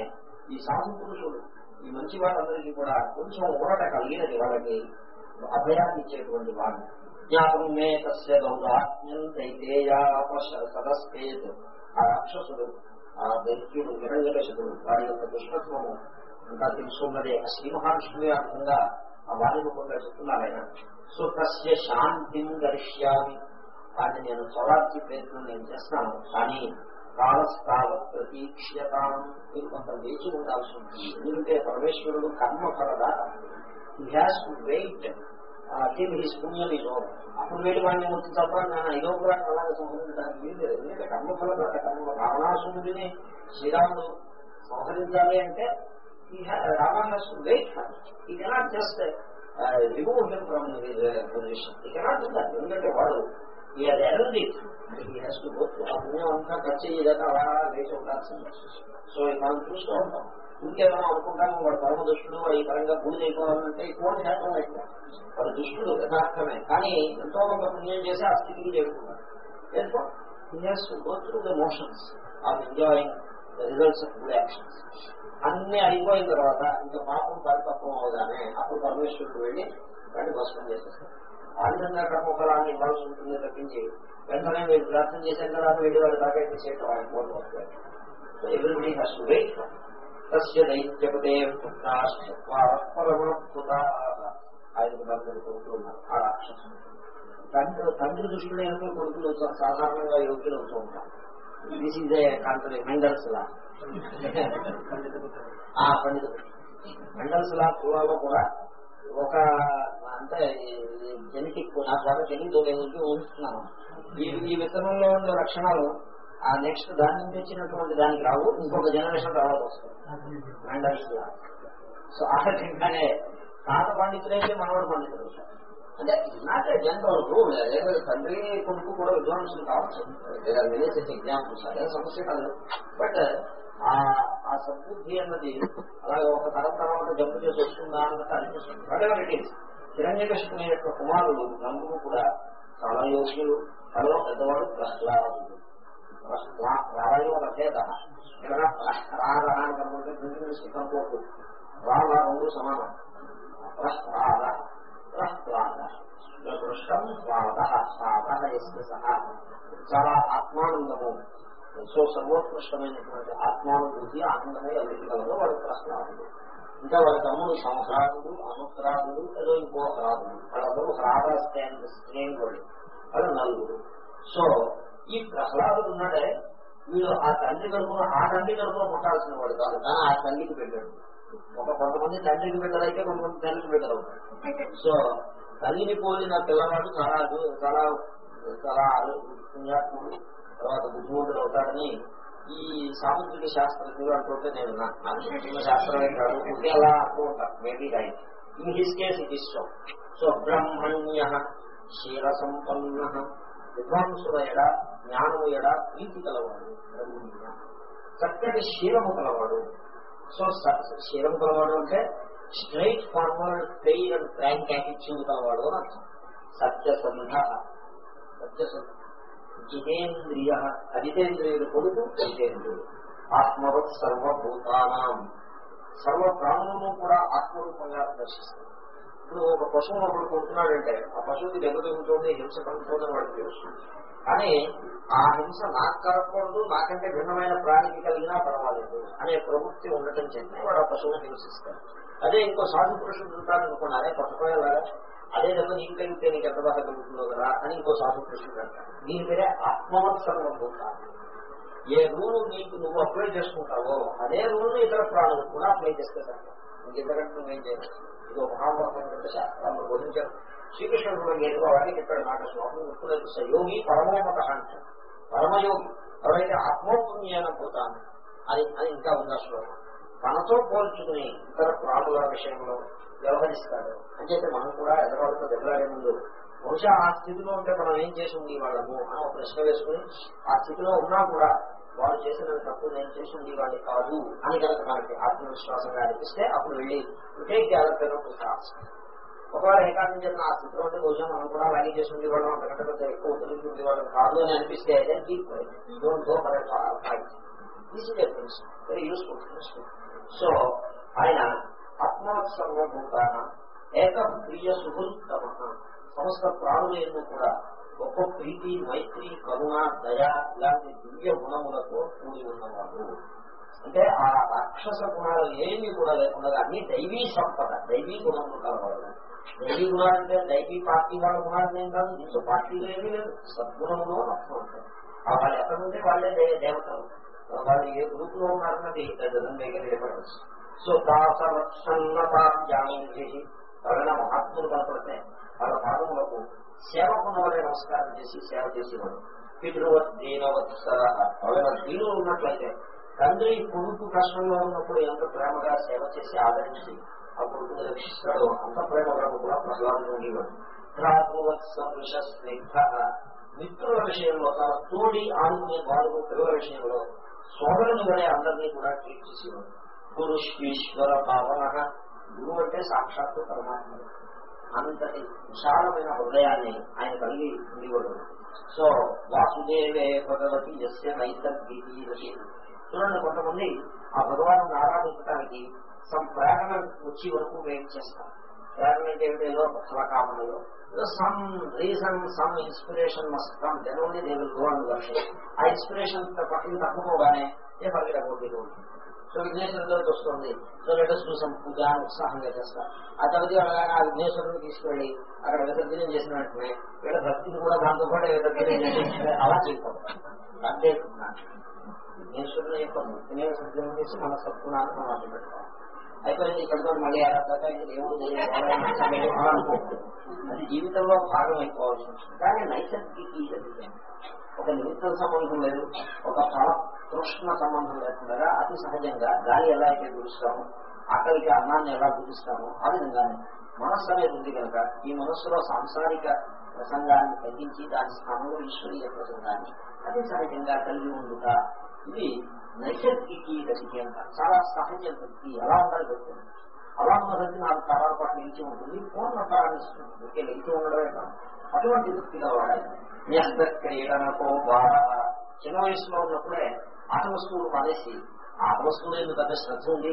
ఈ సాధు పురుషుడు ఈ మంచి వాళ్ళందరికీ కూడా కొంచెం ఊరట కలిగినది వాళ్ళకి అభయాన్ని ఇచ్చేటువంటి వాణి. జ్ఞాతం మే తస్య సదస్పేత్ ఆ రాక్షసుడు ఆ దైత్యుడు నిరంజకశుడు వారి యొక్క దుష్టత్వము ఇంకా తెలుసుకున్నదే ఆ శ్రీ మహావిష్ణువు అర్థంగా ఆ వారి రూపంగా చెప్తున్నారు ఆయన సో తస్య శాంతిం గరిష్యామి వాటిని నేను చొరార్చి ప్రయత్నం నేను చేస్తాను కానీ కాలస్థాల ప్రతీక్ష్యత। మీరు కొంత వేచి ఉండాల్సి ఉంటుంది ఎందుకంటే పరమేశ్వరుడు కర్మ Phalada he has to wait till his పుణ్యం అప్పుడు వేడి వాడిని ముక్తి తప్ప నేను అయ్యో కూడా అలాగే సంహరించడానికి వీలు ఎందుకంటే కర్మఫలదాత కర్మ రావణాసురుడిని శ్రీరాముడు సంహరించాలి అంటే Ravana wait he cannot just remove him from position he cannot ఎందుకంటే వాడు ఈ అది ఎనర్జీ ఈ టు గో అంతా ఖర్చు అయ్యేదాకా అలా వేసి ఉండాల్సింది. సో మనం చూస్తూ ఉంటాం ఇంకేమైనా అనుకుంటాము వాడు పరమ దుష్టుడు ఈ పరంగా పూజ అయిపోవాలంటే ఇటువంటి శాతం అయితే వాడు దుష్టుడు యథార్థమే. కానీ ఎంతో కొంత పుణ్యం చేసి ఆ స్థితికి చేరుకున్నాడు. Go through the motions of enjoying the results of good actions అన్ని అయిపోయిన తర్వాత ఇంకా పాపం పరిపక్వం అవగానే అప్పుడు పరమేశ్వరుడు వెళ్ళి వాడిని భస్మం చేసేస్తాడు. ఆ విధంగా కర్మఫలాన్ని ఇవ్వాల్సి ఉంటుంది తప్పించి వెంటనే మీరు ప్రార్థన చేశారు వెళ్ళి వాళ్ళు దాకా చేయటం ఆయన కోరిక సో ఎవరి హ్యాస్ టు వెయిట్ తస్య దైత్యపదే పరమభుత ఆయనకు బంధువులు కొడుకున్నారు ఆ రాక్షసులు. తండ్రి తండ్రి దృష్టిలో ఎందుకు కొడుకులు సాధారణంగా యోగ్యులు అవుతూ ఉంటారు. దిస్ ఈజ్ ఏ కాంట్రీ మెండల్స్ లా ఆ పండిత మెండల్స్ లా కులాలో కూడా ఒక అంటే జెనెటిక్ నా ద్వారా తెలియదు నేను ఊహిస్తున్నాను ఈ ఈ విత్తనంలో ఉన్న లక్షణాలు ఆ నెక్స్ట్ దాని నుంచి వచ్చినటువంటి దానికి రావు ఇంకొక జనరేషన్ తర్వాత వస్తుంది మెండల్స్ లా సో ఆ రకంగానే తాత పండితులైతే మనవాడు పండితులు అంటే నాట్ జనరల్ రూల్ తండ్రి కొడుకు కూడా విద్వాంసులు కావచ్చు. లేదా విలేజ్ ఎగ్జాంపుల్స్ అదే సమస్య కాదు. బట్ ఆ సద్బుద్ధి అన్నది అలాగే ఒక తరం తర్వాత జబ్బు చేసి వస్తుందా అన్నట్టు అనిపిస్తుంది వాటెవర్ ఇట్ ఈస్ హిరణ్యకృష్ణుని యొక్క కుమారుడు నందుకు కూడా చాలా యోగ్యులు తనలో పెద్దవాడు ప్రహ్లాదుడు రాయో రచేత రాని కనుకుంటే కనుకోకు రామ రెండు సమానం ప్రహ్లాద ప్రహ్లాద దృష్టం స్వాద స్వాద ఎస్య సహా చాలా ఆత్మానందము సో సర్వోత్కృష్టమైనటువంటి ఆత్మానుభూతి ఆనందమే ఎవరికి కలదో వాడు ఇంకా వాళ్ళ తమ్ముడు సంహ్రాదుడు అనుహ్రాదుడు ఏదో ఇంకో హ్రాదుడు వాళ్ళందరూ హ్రాద స్ట్రేన్ వాళ్ళు వాళ్ళు నలుగురు సో ఈ ప్రహ్లాదుడు ఉన్నాడే వీడు ఆ తండ్రి కడుపున ఆ తండ్రి కడుపున పుట్టాల్సిన వాడు కాదు. కానీ ఆ తల్లికి పెట్టాడు ఒక కొంతమంది తండ్రికి బిడ్డలైతే కొంతమంది తల్లికి బిడ్డలు సో తల్లిని పోలిన పిల్లవాడు చాలా చాలా చాలా పుణ్యాత్ముడు తర్వాత బుద్ధిమంతుడు అవుతాడని ఈ సాముద్రిక శాస్త్రజ్ఞులు అంటుంటే నేను నా- నాకు చిన్న కాదు ఉంటే అలా అంటూ ఉంటాను maybe right in his case it is so so బ్రహ్మణ్య క్షీర సంపన్న విద్వాంసుల ఎడ జ్ఞానము ఎడ? ప్రీతి కలవాడు బ్రహ్మణ్య చక్కటి శీలము కలవాడు. సో శీలం కలవాడు అంటే straightforward fair and frank attitude కలవాడు అని అర్థం. సత్యసంధ. సత్యసంధ. జితేంద్రియ. అజితేంద్రియుడు కొడుకు జితేంద్రియుడు ఆత్మవత్ సర్వభూతానం. సర్వ ప్రాణులను కూడా ఆత్మరూపంగా దర్శిస్తుంది ఇప్పుడు ఒక పశువు ఒకడు కొడుతున్నాడంటే ఆ పశువుకి దెబ్బతింటుంది హింస కలుగుతుందని వాడికి తెలుస్తుంది కానీ ఆ హింస నాకు కలగకూడదు నాకంటే భిన్నమైన ప్రాణికి కలిగినా పర్వాలేదు అనే ప్రవృత్తి ఉండటం చేతనే వాడు ఆ పశువును హింసిస్తాడు. అదే ఇంకో సాధు పురుషుడు ఉంటాడు అనుకోండి అదే పట్టుకోలేదా అదే దెబ్బ నీకు కలిగితే నీకు ఎంత బాధ కలుగుతుందో కదా అని ఇంకో సాధు పురుషుడు అంటాడు. దీని పేరే ఆత్మవత్సర్వభూత ఏ రూలు నీకు నువ్వు అప్లై చేసుకుంటావో అదే రూలు ఇతర ప్రాణులకు కూడా అప్లై చేస్తే ఇంకెంతకంటే నువ్వేం చేయలేదు ఇది ఒక మహాభారతం శాస్త్రాలను బోధించారు. శ్రీకృష్ణుడు కూడా నేరుగా చెప్పాడు నాకు శ్లోకం ఎప్పుడైతే సయోగి పరమోమత అంటాడు పరమయోగి ఎవరైతే ఆత్మోపుణ్యాన పోతాను అని అని ఇంకా ఉందా శ్లోకం తనతో పోల్చుకుని ఇతర ప్రాణుల విషయంలో వ్యవహరిస్తాడు. అంచేతే మనం కూడా ఎదరవాళ్ళతో దెబ్బలాడే ముందు బహుశా ఆ స్థితిలో ఉంటే మనం ఏం చేసి ఉంది వాళ్ళము అని ఒక ప్రశ్న వేసుకుని ఆ స్థితిలో ఉన్నా కూడా వాళ్ళు చేసిన తప్పు నేను చేసి ఉండేవాడిని కాదు అని కనుక మనకి ఆత్మవిశ్వాసంగా అనిపిస్తే అప్పుడు వెళ్ళి టేక్ జాగ్రత్తగా ఒకవేళ ఏకాంతం చేసిన ఆ స్థితిలో ఉంటే కొంచెం మనం కూడా అలాగే చేసి ఉండేవాళ్ళం అంతకంటే పెద్ద ఎక్కువ తెలిసి ఉండేవాళ్ళం కాదు అని అనిపిస్తే don't go for this is reference very useful so ఆయన ఆత్మోత్సర్వభూతాన ఏక ప్రియ సుహృత్తమ సమస్త ప్రాణులు ఎన్నో కూడా గొప్ప ప్రీతి మైత్రి కరుణ దయ ఇలాంటి దివ్య గుణములతో కూడి ఉన్నవాడు. అంటే ఆ రాక్షస గుణాలు ఏమీ కూడా లేకుండా అన్ని దైవీ సంపద దైవీ గుణములు కలవాడు. దైవీ గుణాలు అంటే దైవీ పార్టీ వాళ్ళ గుణాలు ఏం కాదు దీంట్లో పార్టీలు ఏమీ లేదు. సద్గుణంలో అర్థం ఉంటాయి వాళ్ళు ఎక్కడ ఉంటే వాళ్ళే దేవతలు. వాళ్ళు ఏ గ్రూప్లో ఉన్నారన్నది డిఫరెన్స్ సో దాసవత్సన్నతాన్ని చేసి ఎవరైనా మహాత్ములు కనపడితే వాళ్ళ పాదములకు సేవకున్న వాళ్ళే నమస్కారం చేసి సేవ చేసేవాడు పితృవత్ దీనవత్సర ఎవరైనా దీనులు ఉన్నట్లయితే తండ్రి కొడుకు కష్టంలో ఉన్నప్పుడు ఎంత ప్రేమగా సేవ చేసి ఆదరించి ఆ కొడుకుని రక్షిస్తాడో అంత ప్రేమగా కూడా ప్రహ్లాదుడు ఉండేవాడు భ్రాతృవత్సృష మిత్రుల విషయంలో తన తోడి ఆడుకునే బాలుగు పిల్లల విషయంలో సోదరుని వలె అందరినీ కూడా ట్రీట్ చేసేవాడు గురుష్వీశ్వర భావన గురువు అంటే సాక్షాత్తు పరమాత్మ. అంతటి విశాలమైన హృదయాన్ని ఆయన కలిగి ఉండేవాడు. సో వాసుదేవే భగవతి యస్య నైతద్గీతి చూడండి కొంతమంది ఆ భగవాను ఆరాధించడానికి సమ్ ప్రేరణ వచ్చి వరకు వెయిట్ చేస్తాం. ప్రేరణ అంటే ఏమిటి? ఏదో ఫలకామనలో ఏదో some reason some inspiration must come then only they will go and వర్షం ఆ ఇన్స్పిరేషన్ పక్కన తప్పకోగానే ఏ పర్లేదు తగ్గుతూ సో విఘ్నేశ్వరుడికి వస్తుంది. సో లెటర్స్ చూసాం పూజ ఉత్సాహంగా చేస్తారు ఆ తర్వాత అలాగా ఆ విఘ్నేశ్వరుని తీసుకెళ్ళి అక్కడ విసర్జనం చేసిన వెంటనే వీళ్ళ భక్తిని కూడా దాంతో పాటు విసర్జనం చేసి అలా చేయకూడదు అంటే విఘ్నేశ్వరుని యొక్క భక్తిని విసర్జనం చేసి మన సత్గుణాన్ని మనం అడ్డు పెట్టుకోవాలి అయిపోయింది ఇక్కడితో మళ్ళీ ఆరాధక అది జీవితంలో భాగం అయిపోవాల్సి ఉంటుంది కానీ నైసర్గిక ఒక నిమిత్తం సంబంధం లేదు ఒక ఫల తృష్ణ సంబంధం లేకుండా అతి సహజంగా గాలి ఎలా అయితే పిలుస్తామో ఆకలికి అన్నాన్ని ఎలా పిలుస్తామో ఆ విధంగానే మనస్సు అనేది ఉంది కనుక ఈ మనస్సులో సాంసారిక ప్రసంగాన్ని తగ్గించి దాని స్థానంలో ఈశ్వరీయ ప్రసంగాన్ని అతి సహజంగా కలిగి ఉండుట ఇది నైసర్గికి గతికి అంటారు చాలా సహజ గతి ఎలా ఉండాలి వ్యక్తి అలా ఉన్న గతి నాలుగు తరాల పాటు నిలిచి ఉంటుంది. పూర్ణ ప్రారంభిస్తుంది ఓకే నిలిచి ఉండడమే కాదు. అటువంటి వృత్తిగా వాడాలి న్యస్త క్రీడనకో బాధ. చిన్న వయసులో ఉన్నప్పుడే ఆట వస్తువులు మానేసి ఆట వస్తువులు ఎందుకు పెద్ద శ్రద్ధ ఉంది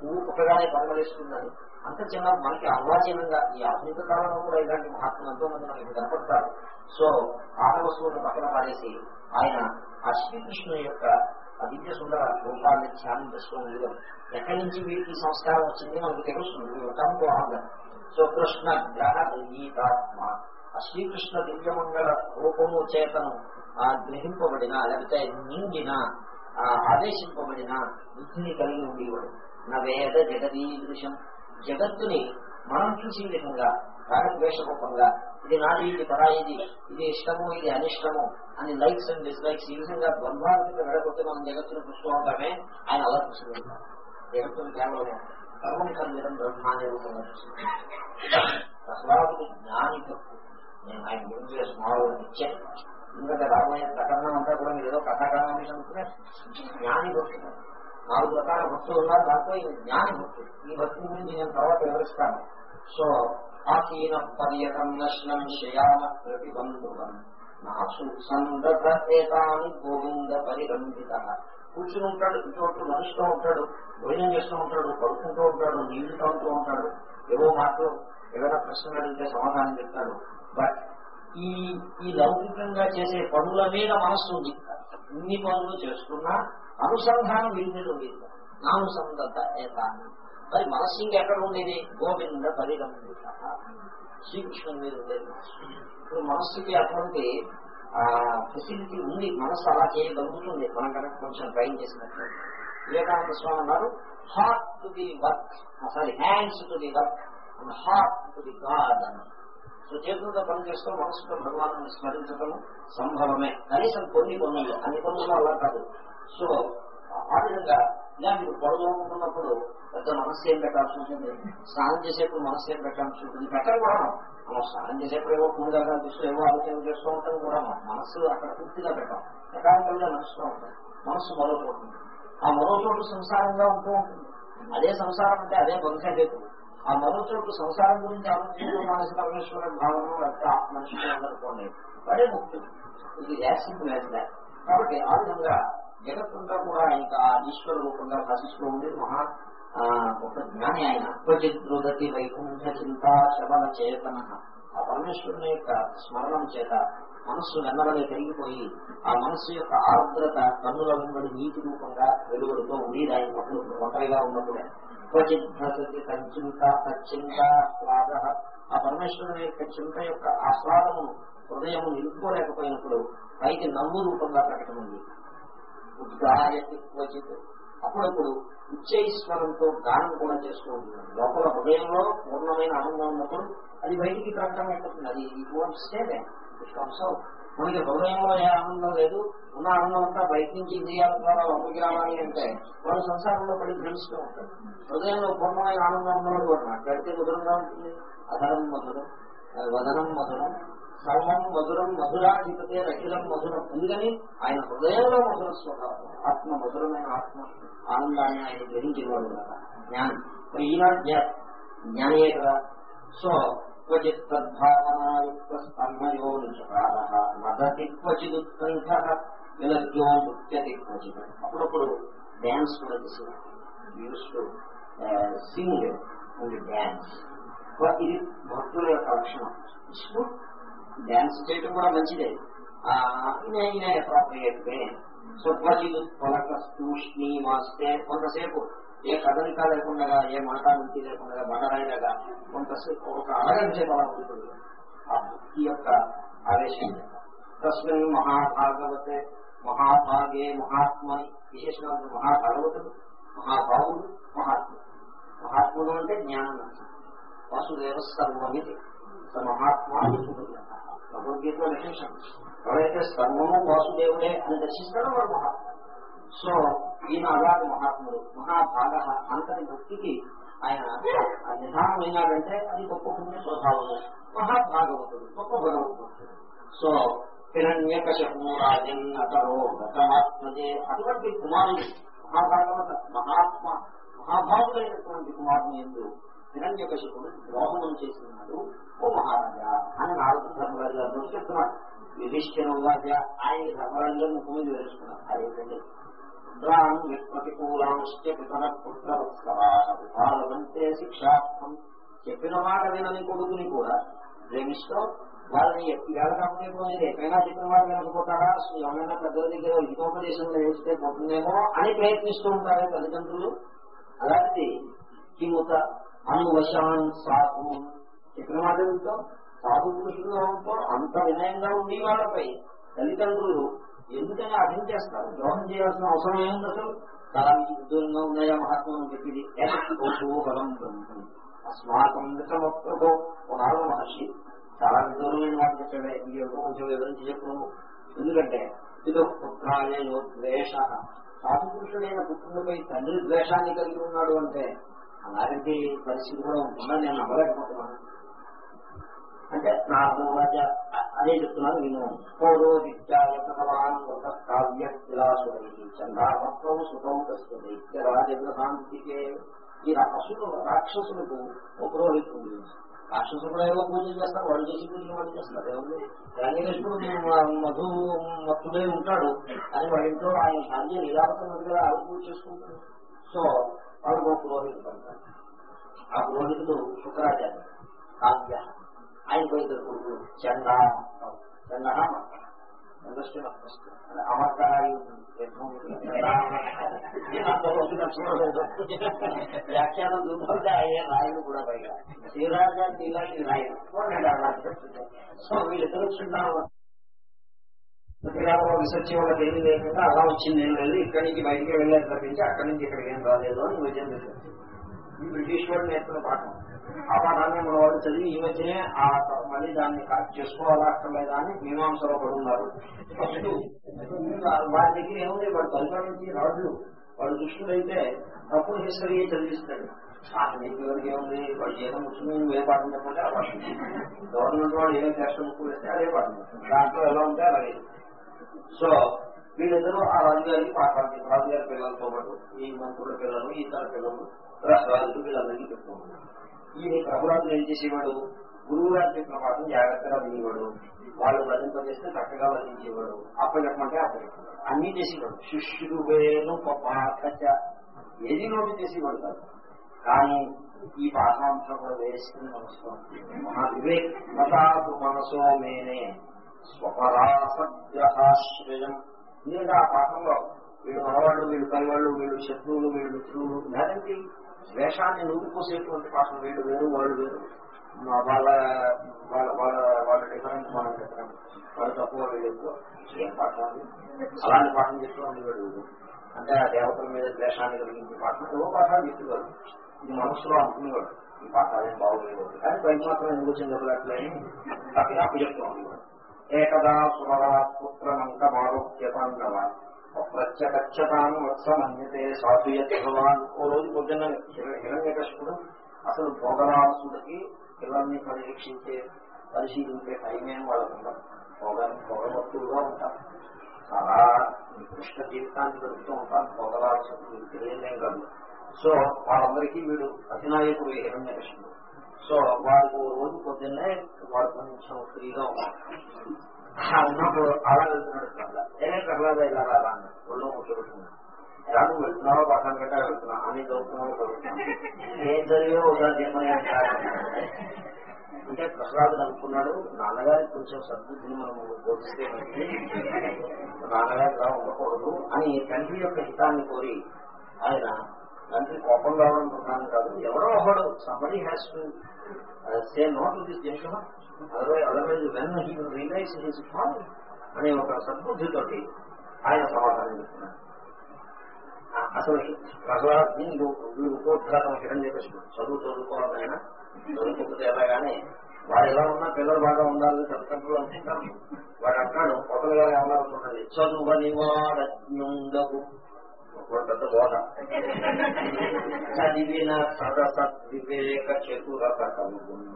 పువ్వు పుట్టగానే పరిమళిస్తుందని అంత చిన్న మనకి అర్వాచీనంగా ఈ ఆధునిక కాలంలో కూడా ఇలాంటి మహాత్ములు ఎంతో మంది మనకి కనపడతారు. సో ఆట వస్తువులను పక్కన మానేసి ఆయన ఆ శ్రీకృష్ణుని యొక్క అవిద్య సుందర రూపాన్ని ధ్యానం చేసుకోవడం ఎక్కడి నుంచి వీరికి సంస్కారం వచ్చింది మనకు తెలుస్తుంది. సో కృష్ణ గ్రహ గీతాత్మ ఆ శ్రీకృష్ణ దివ్యమంగళ రూపము చేతను ఆ గ్రహింపబడిన లేకపోతే నిండిన ఆ ఆదేశింపబడిన బుద్ధిని కలిగి ఉండేవాడు. నా వేద జగదీదృశం. జగత్తుని మనం చూసే విధంగా రాగద్వేషరూపంగా ఇది నాది ఇది పరాయిది ఇది. ఇష్టము ఇది అనిష్టము అని లైక్స్ అండ్ డిస్లైక్స్ ఈ విధంగా ద్వంద్వాల వెళ్ళకపోతే మనం జగత్తును చూస్తూ ఉంటామే ఆయన అలా చూసుకుంటారు జగత్తును కేవలం కర్మం కర్మితం బ్రహ్మ అనే రూపంగా చూసుకుంటాం ప్రహ్లాదుడు జ్ఞాని తప్పు. నేను ఆయన గురించి స్మాల్ ఇచ్చాను ఎందుకంటే రాబోయే ప్రకరణం అంతా కూడా మీరు ఏదో కథాకరణం అనుకునే జ్ఞాని భక్తుడు. నాలుగు రకాల భక్తులు ఉన్నారు దాంట్లో ఈ జ్ఞాని భక్తుడు. ఈ భక్తి గురించి నేను తర్వాత వివరిస్తాను. సో ఆసీన పర్యటం నశ్నం శయామ ప్రతిబంధుకం. నాసు సందత ఏతాని గోవింద పరిరంభిత. కూర్చుని ఉంటాడు ఇటువంటి మనిషితో ఉంటాడు భోజనం చేస్తూ ఉంటాడు పడుకుంటూ ఉంటాడు నీళ్ళు తాగుతూ ఉంటాడు. ఏవో మాటలు ఏదైనా ప్రశ్నలు అడిగితే సమాధానం చెప్తాడు. బట్ ఈ ఈ లౌకికంగా చేసే పనుల మీద మనస్సు ఉంది. ఇన్ని పనులు చేసుకున్నా అనుసంధానం వీరి మీద ఉంది. నానుసంధత ఏతాన్ని మరి మనస్సు ఇంకెక్కడ ఉండేది? గోవింద పరిగమిత శ్రీకృష్ణుని మీద ఉండేది ఇప్పుడు మనస్సుకి అటువంటి ఫెసిలిటీ ఉంది. మనస్సు అలా చేయగలుగుతుంది. మనం కనుక కొంచెం ట్రైన్ చేసినట్టు వివేకానంద స్వామి అన్నారు heart to the work sorry hands to the work and heart to the God అని సో చేతులతో పని చేస్తూ మనసుతో భగవాను స్మరించడం సంభవమే. కనీసం కొన్ని కొన్ని అన్ని పనులు అలా కాదు. సో ఆ విధంగా ఇలా మీరు పొడవుకున్నప్పుడు పెద్ద మనస్సు ఏం పెట్టాల్సి ఉంటుంది? స్నానం చేసేప్పుడు మనస్సు ఏం పెట్టాల్సి ఉంటుంది? పెట్టడం కూడా. మనం స్నానం చేసేప్పుడు ఏవో పూజ చూస్తూ ఏవో ఆలోచన చేస్తూ ఉంటాం కూడా. మనస్సు అక్కడ పూర్తిగా పెట్టాం ఎకాంతంగా నడుస్తూ ఉంటాం మనస్సు మరో చోటు ఆ మరో చోటు సంసారంగా ఉంటూ ఉంటుంది. అదే సంసారం అంటే అదే బంధేతు ఆ మరో చోటు సంసారం గురించి ఆలోచించే మనసు పరమేశ్వర భావన లేకపోతే ఆత్మనిష్ఠం అనుకోండి అదే ముఖ్యం ఇది యాసింగ్ కాబట్టి ఆ విధంగా జగత్తంతా కూడా ఇంకా ఈశ్వర రూపంగా భాషిస్తూ ఉంది మహా ఒక జ్ఞాని ఆయన ఉపచిద్రుదతి వైకుంఠ చింత శవన చేతన ఆ పరమేశ్వరుని యొక్క స్మరణం చేత మనస్సు వెన్నవలే పెరిగిపోయి ఆ మనస్సు యొక్క ఆర్ద్రత కన్నుల వెంబడి నీటి రూపంగా వెలువడుతూ ఉంది ఆయన ఒకరు ఒంటరిగా ఉన్నప్పుడే. ఉపచిద్రసతి సంచింత సచ్చింత ఆహ్లాద ఆ పరమేశ్వరుని యొక్క చింత యొక్క ఆహ్లాదమును హృదయము నిలుపుకోలేకపోయినప్పుడు పైకి నవ్వు రూపంగా ప్రకటమైంది. ఉద్గాయతి క్వచిత్. అప్పుడప్పుడు ఉచ్చైశ్వరంతో గానం కూడా చేస్తూ ఉంటున్నాడు. లోపల హృదయంలో పూర్ణమైన ఆనందం ఉన్నప్పుడు అది బయటికి ప్రకటన అయిపోతుంది. అది ఇట్ వాంట్ స్టే మనకి హృదయంలో ఏ ఆనందం లేదు. ఉన్న ఆనందం అంతా బయట నుంచి ఇంద్రియాల ద్వారా లోపలికి రావాలి అంటే వాళ్ళు సంసారంలో పడి భ్రమిస్తూ ఉంటారు హృదయంలో పూర్ణమైన ఆనందం ఉన్నవాడు కూడా మాట్లాడితే మధురంగా ఉంటుంది. అధరం మధురం వదనం మధురం సర్వం మధురం మధురాధిపతే అఖిలం మధురం. ఎందుకని ఆయన హృదయంలో మధుర స్వభావం ఆత్మ మధురమైన ఆత్మ. ఆనందాన్ని ఆయన గ్రహించిన వాడు కదా మరి ఈనాడు కదా? సో క్వచిత్ తద్భావనాయుక్త స్తన్మయో మదతి క్వచిదుత్కంఠ విలజ్ఞో నృత్యతి క్వచిత్. అప్పుడప్పుడు డ్యాన్స్ కూడా చేసేవాడు used to sing and dance ఇది భక్తుల యొక్క లక్షణం. డ్యాన్స్ చేయడం కూడా మంచిదే. అప్రోప్రియేట్ వే స్వధ్వజులు కొంతసేపు. ఏ కదలిక లేకుండా ఏ మాట నుంచి లేకుండా బండరాయిలాగా కొంతసేపు ఒక అరగంట అలా ఉంటుంది. ఆ భక్తి యొక్క ఆవేశం. తస్మిన్ మహాభాగవతే మహాభాగే మహాత్మని విశేషమైన మహాభాగవతుడు మహాభావుడు మహాత్ముడు. మహాత్ముడు అంటే జ్ఞానం. వాసుదేవ సర్వమిది మహాత్మా భగవద్గీత విశేషం. ఎవరైతే సర్వము వాసుదేవుడే అని దర్శిస్తారో వాడు మహాత్ముడు సో ఈయన అలాంటి మహాత్ముడు. మహాభాగ అంతటి భక్తికి ఆయన నిధానం అయినాడంటే అది గొప్ప పుణ్య స్వభావము మహాభాగవతుడు గొప్ప భగవంతుడు సో హిరణ్యకశము రాజన్ గతమాత్మజే అటువంటి కుమారుడు మహాభాగవత మహాత్మ మహాభాగుడైనటువంటి కుమారుని ఎందు హిరణ్యకశిపుడు ద్రోహణం చేసినాడు ఓ మహారాజా అని నాలుగు ధర్మరాజు గారు చెప్తున్నాడు యుధిష్ఠిరం రాజా ఆయన ధర్మరాజు ముఖం మీద వేసుకున్నాడు అదేంటంటే పుత్రాన్ ప్రతికూలాంశ్చ పితర పుత్రవత్సరాలంతే శిక్షార్థం. చెప్పిన మాట వినని కొడుకుని కూడా ప్రేమిస్తూ వాళ్ళని ఎప్పుడు కాకపోతే ఎక్కడైనా చెప్పిన మాట వినకపోతారా? ఎవరైనా పెద్దల దగ్గర హితోపదేశంలో వేస్తే పోతుందేమో అని ప్రయత్నిస్తూ ఉంటారు తల్లిదండ్రులు. అలాంటిది కిముత అనువశాన్ సాధు చెప్పిన మాట వింటాం. సాధు అంత వినయంగా ఉండి వాళ్ళపై తల్లిదండ్రులు ఎందుకని అర్థం చేస్తారు? ద్రోహం చేయాల్సిన అవసరం ఏముంది అసలు? చాలా మీకు దూరంగా ఉన్నాయా మహాత్మా చెప్పింది? బలం అస్మాకం మిత్రమో ఓ నాలుగు మహర్షి. చాలా విదూరమైన మాట చెప్పాడే. ఇంకే కొంచెం వివరించి చెప్పను ఎందుకంటే ఇదో పుత్రాయో ద్వేష. సాధుపురుషుడైన పుత్రుడిపై తండ్రి ద్వేషాన్ని కలిగి ఉన్నాడు అంటే అలాంటి పరిస్థితి కూడా ఉంటుందని నేను నమ్మలేకపోతున్నాను. అంటే నాకు అనురాజ అదే చెప్తున్నాను నేను పౌరో విద్యాయతవాన్ ఒక కావ్య విలాసుడై చంద్రామత్వం సుఖం తస్తుంది రాజశాంతికే ఈ అసులు రాక్షసులకు ఒక పురోహితుడు రాక్షసులు ఏవో పూజలు చేస్తారు వాళ్ళు చేసి పూజలు వాళ్ళు చేస్తారు. ఏముంది? రంగేశ్వరుడు మధు మత్తుడే ఉంటాడు. అని వాళ్ళ ఇంట్లో ఆయన భార్య నిరాపతం దగ్గర ఆవిడ పూజ చేసుకుంటాడు సో వాళ్ళకు ఒక పురోహితుడు అంటారు ఆ పురోహితుడు శుక్రాచార్య కావ్య. ఆయన పోయి కొడుకులు చంద చండ అమర్కారాలు వ్యాఖ్యానం చూస్తుంటే అయ్యే రాయుడు కూడా పైగా శ్రీరాజా ఇలాంటి రాయుడు సో వీళ్ళిద్దరు చిన్నాము రీసెర్చ్ వాళ్ళకి ఏం లేకుండా అలా వచ్చింది. ఏం లేదు ఇక్కడి నుంచి బయటికి వెళ్ళారు తప్పించి అక్కడి నుంచి ఇక్కడికి ఏం రాలేదు అని విజయం ఈ బ్రిటిష్ వాళ్ళు నేర్పిన పాఠం. ఆ పాఠాన్ని మన వాళ్ళు చదివి ఈ మధ్యనే ఆ మళ్ళీ దాన్ని కరెక్ట్ చేసుకోవాలా అని మీమాంసలో పడున్నారు. ఫస్ట్ వారి దగ్గర ఏముంది? వాడు పరిపాలించి రాజు. వాడు దుష్టుడైతే తప్పుడు హిస్టరీ చదివిస్తాడు. అతని ఏముంది? వాడు ఏదో ముస్లిం ఏ పాఠం చెప్పంటే ఆ పాఠం గవర్నమెంట్ వాడు ఏం చేస్తాం ముక్కు వేస్తే అదే పాఠం దాంట్లో ఎలా ఉంటే అలాగే. సో వీళ్ళిద్దరూ ఆ రాజుగారికి పాఠాలు రాజుగారి పిల్లలతో పాటు ఈ మంత్రుల పిల్లలు ఇతర పిల్లలు. రాజులు వీళ్ళందరికీ చెప్తున్నారు ఈయన ప్రభురాజులు ఏం చేసేవాడు? గురువు గారు చెప్పిన పాఠం జాగ్రత్తగా వినేవాడు. వాళ్ళు వదింపజేస్తే చక్కగా వదిలించేవాడు అప్పచెప్పమంటే అప్పచెప్పాడు అన్ని చేసేవాడు. శిష్యుడు వేను పాఠ ఏది నోటి చేసేవాడు కాదు. కానీ ఈ పాఠాంశం కూడా వేసుకుని మనసుకోండి మహా వివేక్ మతాదు మనసో మేనే. స్వపరాసగ్రహాశ్రయం ఎందుకంటే ఆ పాఠంలో వీళ్ళు మనవాళ్ళు వీళ్ళు పైవాళ్ళు వీళ్ళు శత్రువులు వీళ్ళు మిత్రులు లేదంటే ద్వేషాన్ని నూరుకోసేటువంటి పాఠం వీళ్ళు వేరు వాళ్ళు వేరు. వాళ్ళ వాళ్ళ వాళ్ళ వాళ్ళ డిఫరెన్స్ మనం చెప్పడం వాళ్ళు తక్కువ వీళ్ళు ఎక్కువ. ఏం పాఠాలు అలాంటి పాఠం చెప్తున్నాను వీడు అంటే ఆ దేవతల మీద ద్వేషాన్ని కలిగించే పాఠం ఏవో పాఠాలు చెప్తున్నారు ఇది మనసులో అనుకునేవాడు ఈ పాఠాలేం బాగుండేవాడు కానీ పైకి మాత్రం ఎందుకు చెందట్లేని అక్కడ అప్పు చెప్తూ ఉండేవాడు ఏకదా సుమరా పుత్రమంకమారోగ్యతాంగవ ప్రత్యక్షతాను వత్సమన్యతే సాధుయత్. భగవాన్ ఓ రోజు పొద్దున్న హిరణ్యకృష్ణుడు అసలు భోగరాసుడికి పిల్లల్ని పరీక్షించే పరిశీలించే టైమేం వాళ్ళకు ఉండదు భోగ భోగవత్తులుగా ఉంటారు. చాలా నికృష్ట జీవితాన్ని గడుపుతూ ఉంటారు భోగరాసుడు తెలియలేం కాదు. సో వాళ్ళందరికీ వీడు అధినాయకుడు హిరణ్యకృష్ణుడు సో వాడు రోజు పొద్దున్నే వాడు కొంచెం ఫ్రీగా ఉన్నారు ఉన్నప్పుడు అలా వెళ్తున్నాడు ప్రహ్లాద్ ఏమే ప్రహ్లాద ఇలా రాలా అన్నాడు ఒళ్ళు ముట్టుకుంటున్నాడు ఎలా నువ్వు వెళ్తున్నావో? పక్కన గట్టా వెళ్తున్నా. అని చదువుతున్నావు చదువుతున్నావు ఏం చదివో అంటే ప్రహ్లాదుడు అనుకున్నాడు నాన్నగారికి కొంచెం సద్బుద్ధిని మనం బోధిస్తే నాన్నగారు ఇలా ఉండకూడదు అని తండ్రి యొక్క హితాన్ని కోరి ఆయన తండ్రి కోపం రావడం కాదు ఎవరో ఒకడు somebody has to say note this junction otherwise when he realise his fall అనే ఒక సద్బుద్ధితోటి ఆయన సమాధానం చెప్తున్నారు. అసలు ప్రహ్లాద్ వీడు ఉపోద్ఘాతం హిరణ్య కృష్ణుడు చదువు చదువుకోవాలి ఆయన చదువుకోకపోతే ఎలాగానే వాడు ఎలా ఉన్నా పిల్లలు బాగా ఉండాలని తల్లిదండ్రులు అనుకుంటారు. వాడు అంటాడు పొగలు గారు ఏమన్నా చూడండి చదువని వాడజ్ఞుండవు ఒక పెద్ద బోధ. చదివిన సదసద్వివేక చతురత కలుగును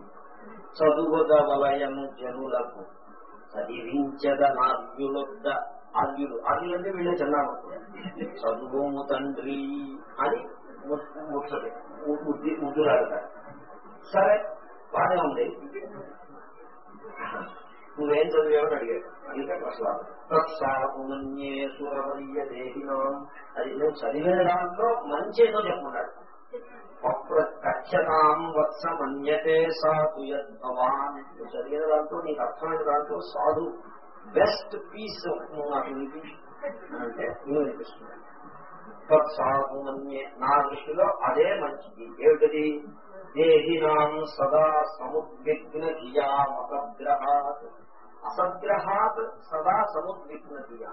చదువుద వలయను జనులకు చదివించద నార్యులొద్ద ఆర్యులు. ఆర్యులు అంటే వీళ్ళే చిన్నాను చదువుము తండ్రి అని ముచ్చది ముద్ది ముద్దులాడతారు. సరే బానే ఉంది. నువ్వేం చదివేవని అడిగాడు అందుకే ప్రశ్న తత్సాపుణ్యే సురవర్య దేహినం అది చదివిన దాంట్లో మంచి ఏదో చెప్పుకున్నాడు సాధు యద్భవాన్ చదివిన దాంట్లో నీకు అర్థమైన దాంట్లో సాధు. బెస్ట్ పీస్ నాకు. అంటే నువ్వు నా దృష్టిలో అదే మంచిది. ఏమిటది? దేహినాం సదా సముద్విగ్న ధియా మతగ్రహాత్. అసగ్రహాత్ సదా సముద్విగ్నతియా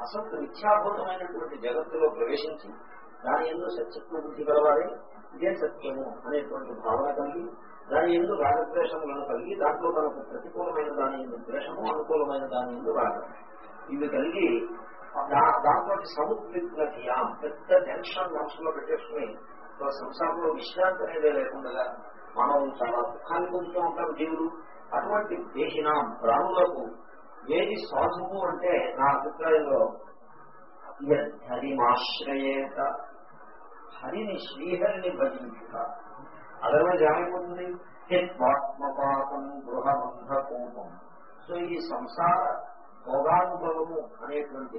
అసత్ మిథ్యాభూతమైనటువంటి జగత్తులో ప్రవేశించి దాని ఎందు సత్యత్వ బుద్ధి కలవాలి ఇదే సత్యము అనేటువంటి భావన కలిగి దాని ఎందు రాగద్వేషములను కలిగి దాంట్లో తనకు ప్రతికూలమైన దాని ఎందు ద్వేషము అనుకూలమైన దాని ఎందు రాగం. ఇవి కలిగి దా- దాంట్లో సముద్విగ్నతియా పెద్ద టెన్షన్ మనసులో పెట్టేసుకుని సంసారంలో విశ్రాంతి అనేది లేకుండా మనం చాలా దుఃఖాన్ని పొందుతూ ఉంటాం జీవులు. అటువంటి దేశిన ప్రాణులకు ఏది సాధువు అంటే నా అభిప్రాయంలో హరిమాశ్రయేత. హరిని శ్రీహరిని భజించుట. అదర్వైజ్ ఏమైపోతుంది? హిత్వాత్మపాతం గృహబంధ కోపం సో ఈ సంసార భోగానుభవము అనేటువంటి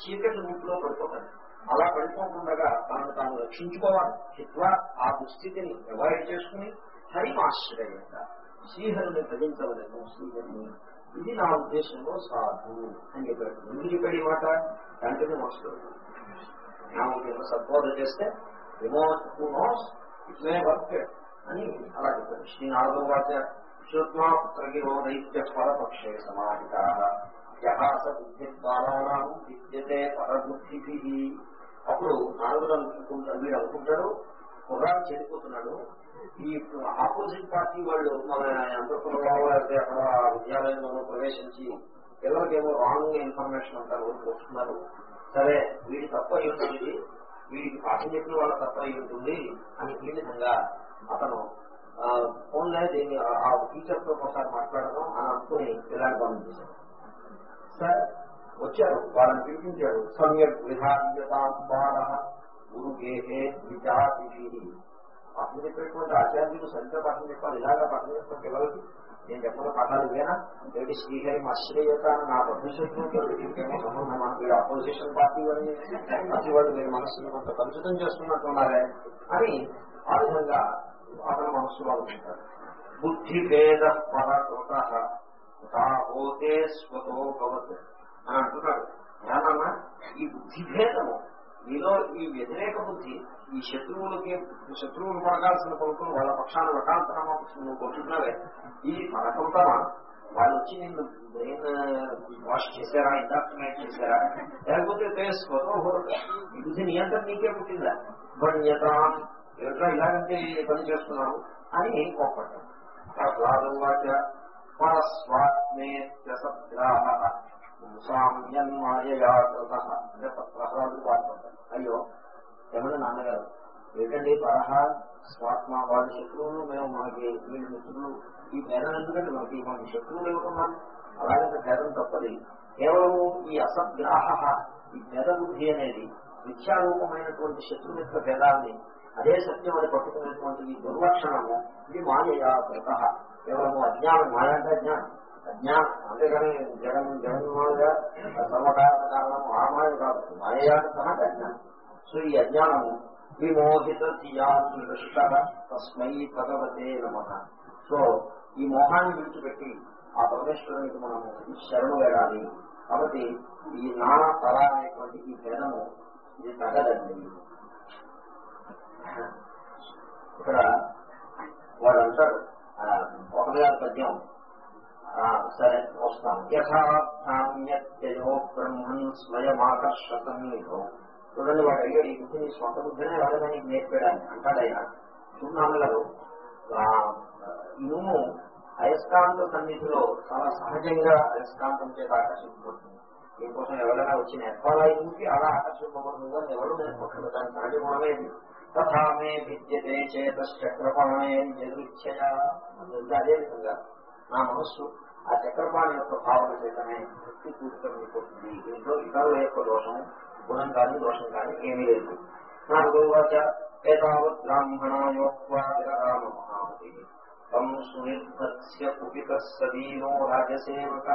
చీకటి రూపులో పడిపోతుంది అలా పడిపోకుండా తాను తాను రక్షించుకోవాలి. చిత్వ ఆ దుస్థితిని అవాయిడ్ చేసుకుని హరిమాశ్రయేత. శ్రీహరిని భజించవలను శ్రీహరిని. ఇది నా ఉద్దేశంలో సాధు అని చెప్పాడు ఎందుకు చెప్పాడు ఈ మాట దాంట్లోనే మోస్తుంది నామకేమో సద్బోధ చేస్తే విమోస్ ఇట్ మే వర్క్ అని అలా చెప్పాడు శ్రీ నారదో వాచ శ్రుత్వా పుత్రగిరో దైత్య పరపక్షే సమాహిత. యహాస బుద్ధి బాలానాం విద్యతే పరబుద్ధి అప్పుడు నారదుడు అనుకుంటాడు వీడు అనుకుంటాడు కుర్రాడు చెడిపోతున్నాడు ఈ ఆపోజిట్ పార్టీ వాళ్ళు మన అంతఃపురంలో అయితే అక్కడ విద్యాలయంలో ప్రవేశించి పిల్లలకేమో రాంగ్ ఇన్ఫర్మేషన్ అంటారు వస్తున్నారు సరే వీడి తప్ప అయి ఉంటుంది. వీడికి పాఠం చెప్పిన వాళ్ళ తప్ప అయి ఉంటుంది అని ఈ విధంగా అతను ఫోన్లో దీన్ని ఆ- టీచర్తో ఒకసారి మాట్లాడడం అని అనుకుని పిల్లలు పంపించారు సార్ వచ్చారు. వాళ్ళని పిలిపించారు. సమ్యక్ విధాన గురు గేహే విజాతి పాఠం చెప్పేటువంటి ఆచార్యులు సరిగ్గా పాఠం చెప్పాలి ఇలాగా పాఠం చెప్పిన పిల్లలకి నేను చెప్పిన పాఠాలు ఇవేనా? ఏంటి శ్రీహరి ఆశ్రయత అని నా ప్రొఫెసర్తో ఇంకేమో సంబంధమా అపోజిషన్ పార్టీ వాళ్ళని ప్రతి వాళ్ళు మీరు మనస్సును కొంత కలుషితం చేస్తున్నట్టున్నారే అని ఆ విధంగా అతని మనస్సులో ఆలోచించారు బుద్ధి భేద పరకృత తాహోతే స్వతో భవత్ అని అంటున్నాడు. ఏమన్నా? ఈ బుద్ధి భేదము మీలో ఈ వ్యతిరేక బుద్ధి ఈ శత్రువులకి శత్రువులు పడగాల్సిన పలుకులు వాళ్ళ పక్షాన వకాంతరమా నువ్వు కొట్టుకున్నావే ఈ పరకృతమా వాళ్ళు వచ్చి నిన్ను బ్రెయిన్ వాష్ చేశారా ఇండాక్టినేట్ చేశారా? లేకపోతే తే ఇది నియంత్రణ నీకే పుట్టిందా? భణ్యత ఎట్లా ఇలాగంటే పని చేస్తున్నావు? అని కోపడ్డాడు ప్రహ్లాదవాచ పరస్వాత్మేత్యసగ్రాహ సామ్యన్మాయయా కృత అంటే ప్రహ్లాదుడు బాధపడ్డాడు అయ్యో ఏమన్నా నాన్నగారు. ఏంటండి పరహ స్వాత్మ వాళ్ళ శత్రువులు మేము మనకి వీళ్ళ మిత్రులు ఈ భేదం ఎందుకంటే మనకి మనకి శత్రువులు ఇవ్వకున్నాం అలాగే భేదం తప్పది. కేవలము ఈ అసద్గ్రాహ ఈ భేద బుద్ధి అనేది మిథ్యారూపమైనటువంటి శత్రుమిత్ర భేదాన్ని అదే సత్యం అని పట్టుకునేటువంటి ఈ దుర్లక్షణము ఇది మాయయా కృత. కేవలము అజ్ఞానం మాయ అంటే అజ్ఞానం. అజ్ఞానం అంతేగాని జగన్ జగన్మాయగా సర్వకారణ కారణం ఆ మాయ కాదు. మాయయా కృత అంటే అజ్ఞానం. సో ఈ అజ్ఞానము విమోహిత తస్మై భగవతే నమ. సో ఈ మోహాన్ని విడిచిపెట్టి ఆ పరమేశ్వరునికి మనము శరణు వేడాలి కాబట్టి ఈ నా తల అనేటువంటి ఈ భేదము ఇది తగదండి. ఇక్కడ వాడు అంటాడు ఆ, ఒక వేల పద్యం సరే వస్తాం యథాభ్యామ్యత్యయో బ్రహ్మన్ స్వయమాకర్షతమీహో చూడండి వాడు అయ్యో ఈ బుద్ధిని సొంత బుద్ధినే వాడగా నీకు నేర్పేయడానికి అంటాడు ఆయన చూడాలి ఇనుము అయస్కాంత సన్నిధిలో చాలా సహజంగా అయస్కాంతం చేత ఆకర్షించబడుతుంది. దీనికోసం ఎవరైనా వచ్చి నేర్పాలా ఇనుకి అలా ఆకర్షింపబడుతుందని ఎవరు నేర్పకుండా దాని సహజ గుణమే తథామే విద్యతే చేతశ్చక్రపాణే ఎదుర్చయ అదే విధంగా నా మనస్సు ఆ చక్రపాణి యొక్క భావన చేతనే శక్తి పూర్తమైపోతుంది దీంట్లో ఇతరుల యొక్క దోషం గుణం కానీ దోషం కానీ ఏమీ లేదు. నాకు ఏతావత్ బ్రాహ్మణాయోక్వారామ తం సునిర్భత్స్య కుపిత సదీనో రాజసేవక.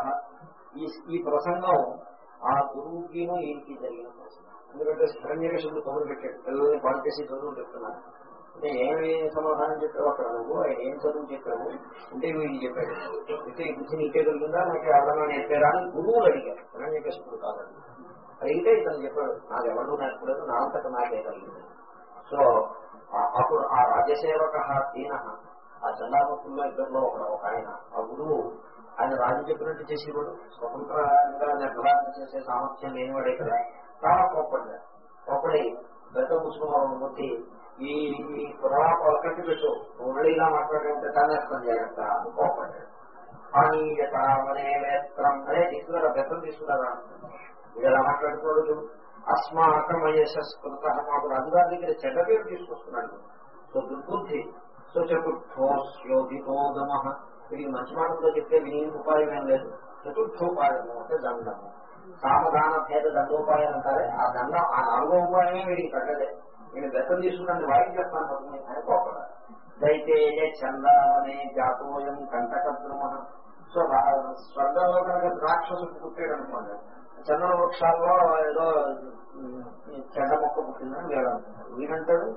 ఈ ప్రసంగం ఆ గురువుకిను ఈయనకి జరిగిన ప్రసంగం. ఎందుకంటే హిరణ్యకశుడు కబురు పెట్టాడు పిల్లల్ని పాడు చేసి చదువు చెప్తున్నాను అంటే ఏమి సమాధానం చెప్పావు అక్కడ నువ్వు? ఆయన ఏం చదువు చెప్పావు? అంటే వీడికి చెప్పాడు? అయితే ఈ నీకే కలిగిందా నాకు ఎవరన్నా నేర్పారా అని గురువులు అడిగారు. హిరణ్యకశుడు కాదండి. అడిగితే ఇతను చెప్పాడు నాకు ఎవరు నేర్పలేదు నా అంతట నాకే కలిగింది. సో అప్పుడు ఆ రాజసేవక దీన ఆ చందాపత్రుల్లో ఇద్దరులో ఒక ఒక ఆయన ఆ గురువు. ఆయన రాజు చెప్పినట్టు చేసేవాడు. స్వతంత్రంగా నిర్ధారణ చేసే సామర్థ్యం లేనివాడే కదా. చాలా కోప్పడ్డాడు. కోప్పడి పెద్ద పుష్పం ముట్టి ఈ ఈ పురాణాలు కట్టి పెట్టు. మళ్ళీ ఇలా మాట్లాడుతుంటే తనేస్తాం జాగ్రత్త అని కోప్పడ్డాడు. పానీయతామనే వేత్రం. అనే తీసుకురా బెత్తం తీసుకున్నారా వీడు ఎలా మాట్లాడుకోవడం అస్మాకమయశస్కృత మాకు రాజుగారి దగ్గర చెడ్డ పేరు తీసుకొస్తున్నాడు. సో దుర్బుద్ధి. సో చతుర్థోస్యోధితోగమ ఇది మంచి మాటలతో చెప్తే విని ఉపాయం ఏం లేదు. చతుర్థోపాయము అంటే దండము సామధాన భేద దండోపాయం అంటారే. ఆ దండం ఆ నాలుగో ఉపాయమే వీడికి పెట్టలే నేను బెత్తం తీసుకున్నాను వాయికి చేస్తాను పడుతుంది అని కోపడాలి దైతే చందనమనే జాతోయం కంటక బ్రహ్మ సో స్వర్గంలో కనుక రాక్షసుడు పుట్టాడు అనుకోండి చందన వృక్షాల్లో ఏదో చెడ్డ మొక్క పుట్టిందని వీడు వీడంటాడు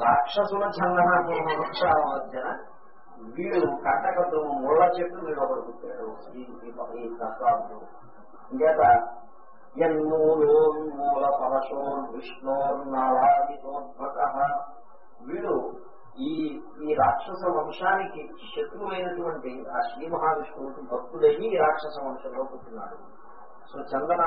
రాక్షసుల చందన వృక్షాల మధ్యన వీడు కంటకద్దు ముళ్ళ చెట్టు వీడు ఒకడు పుట్టాడు ఈ ప్రస్తావన ఇంకేత యన్మూలోన్మూల పరశోర్ విష్ణోర్నాళాదితోద్భక వీడు ఈ ఈ రాక్షస వంశానికి శత్రువైనటువంటి ఆ శ్రీ మహావిష్ణువుకి భక్తుడై ఈ రాక్షస వంశంలో పుట్టినాడు. సో చందన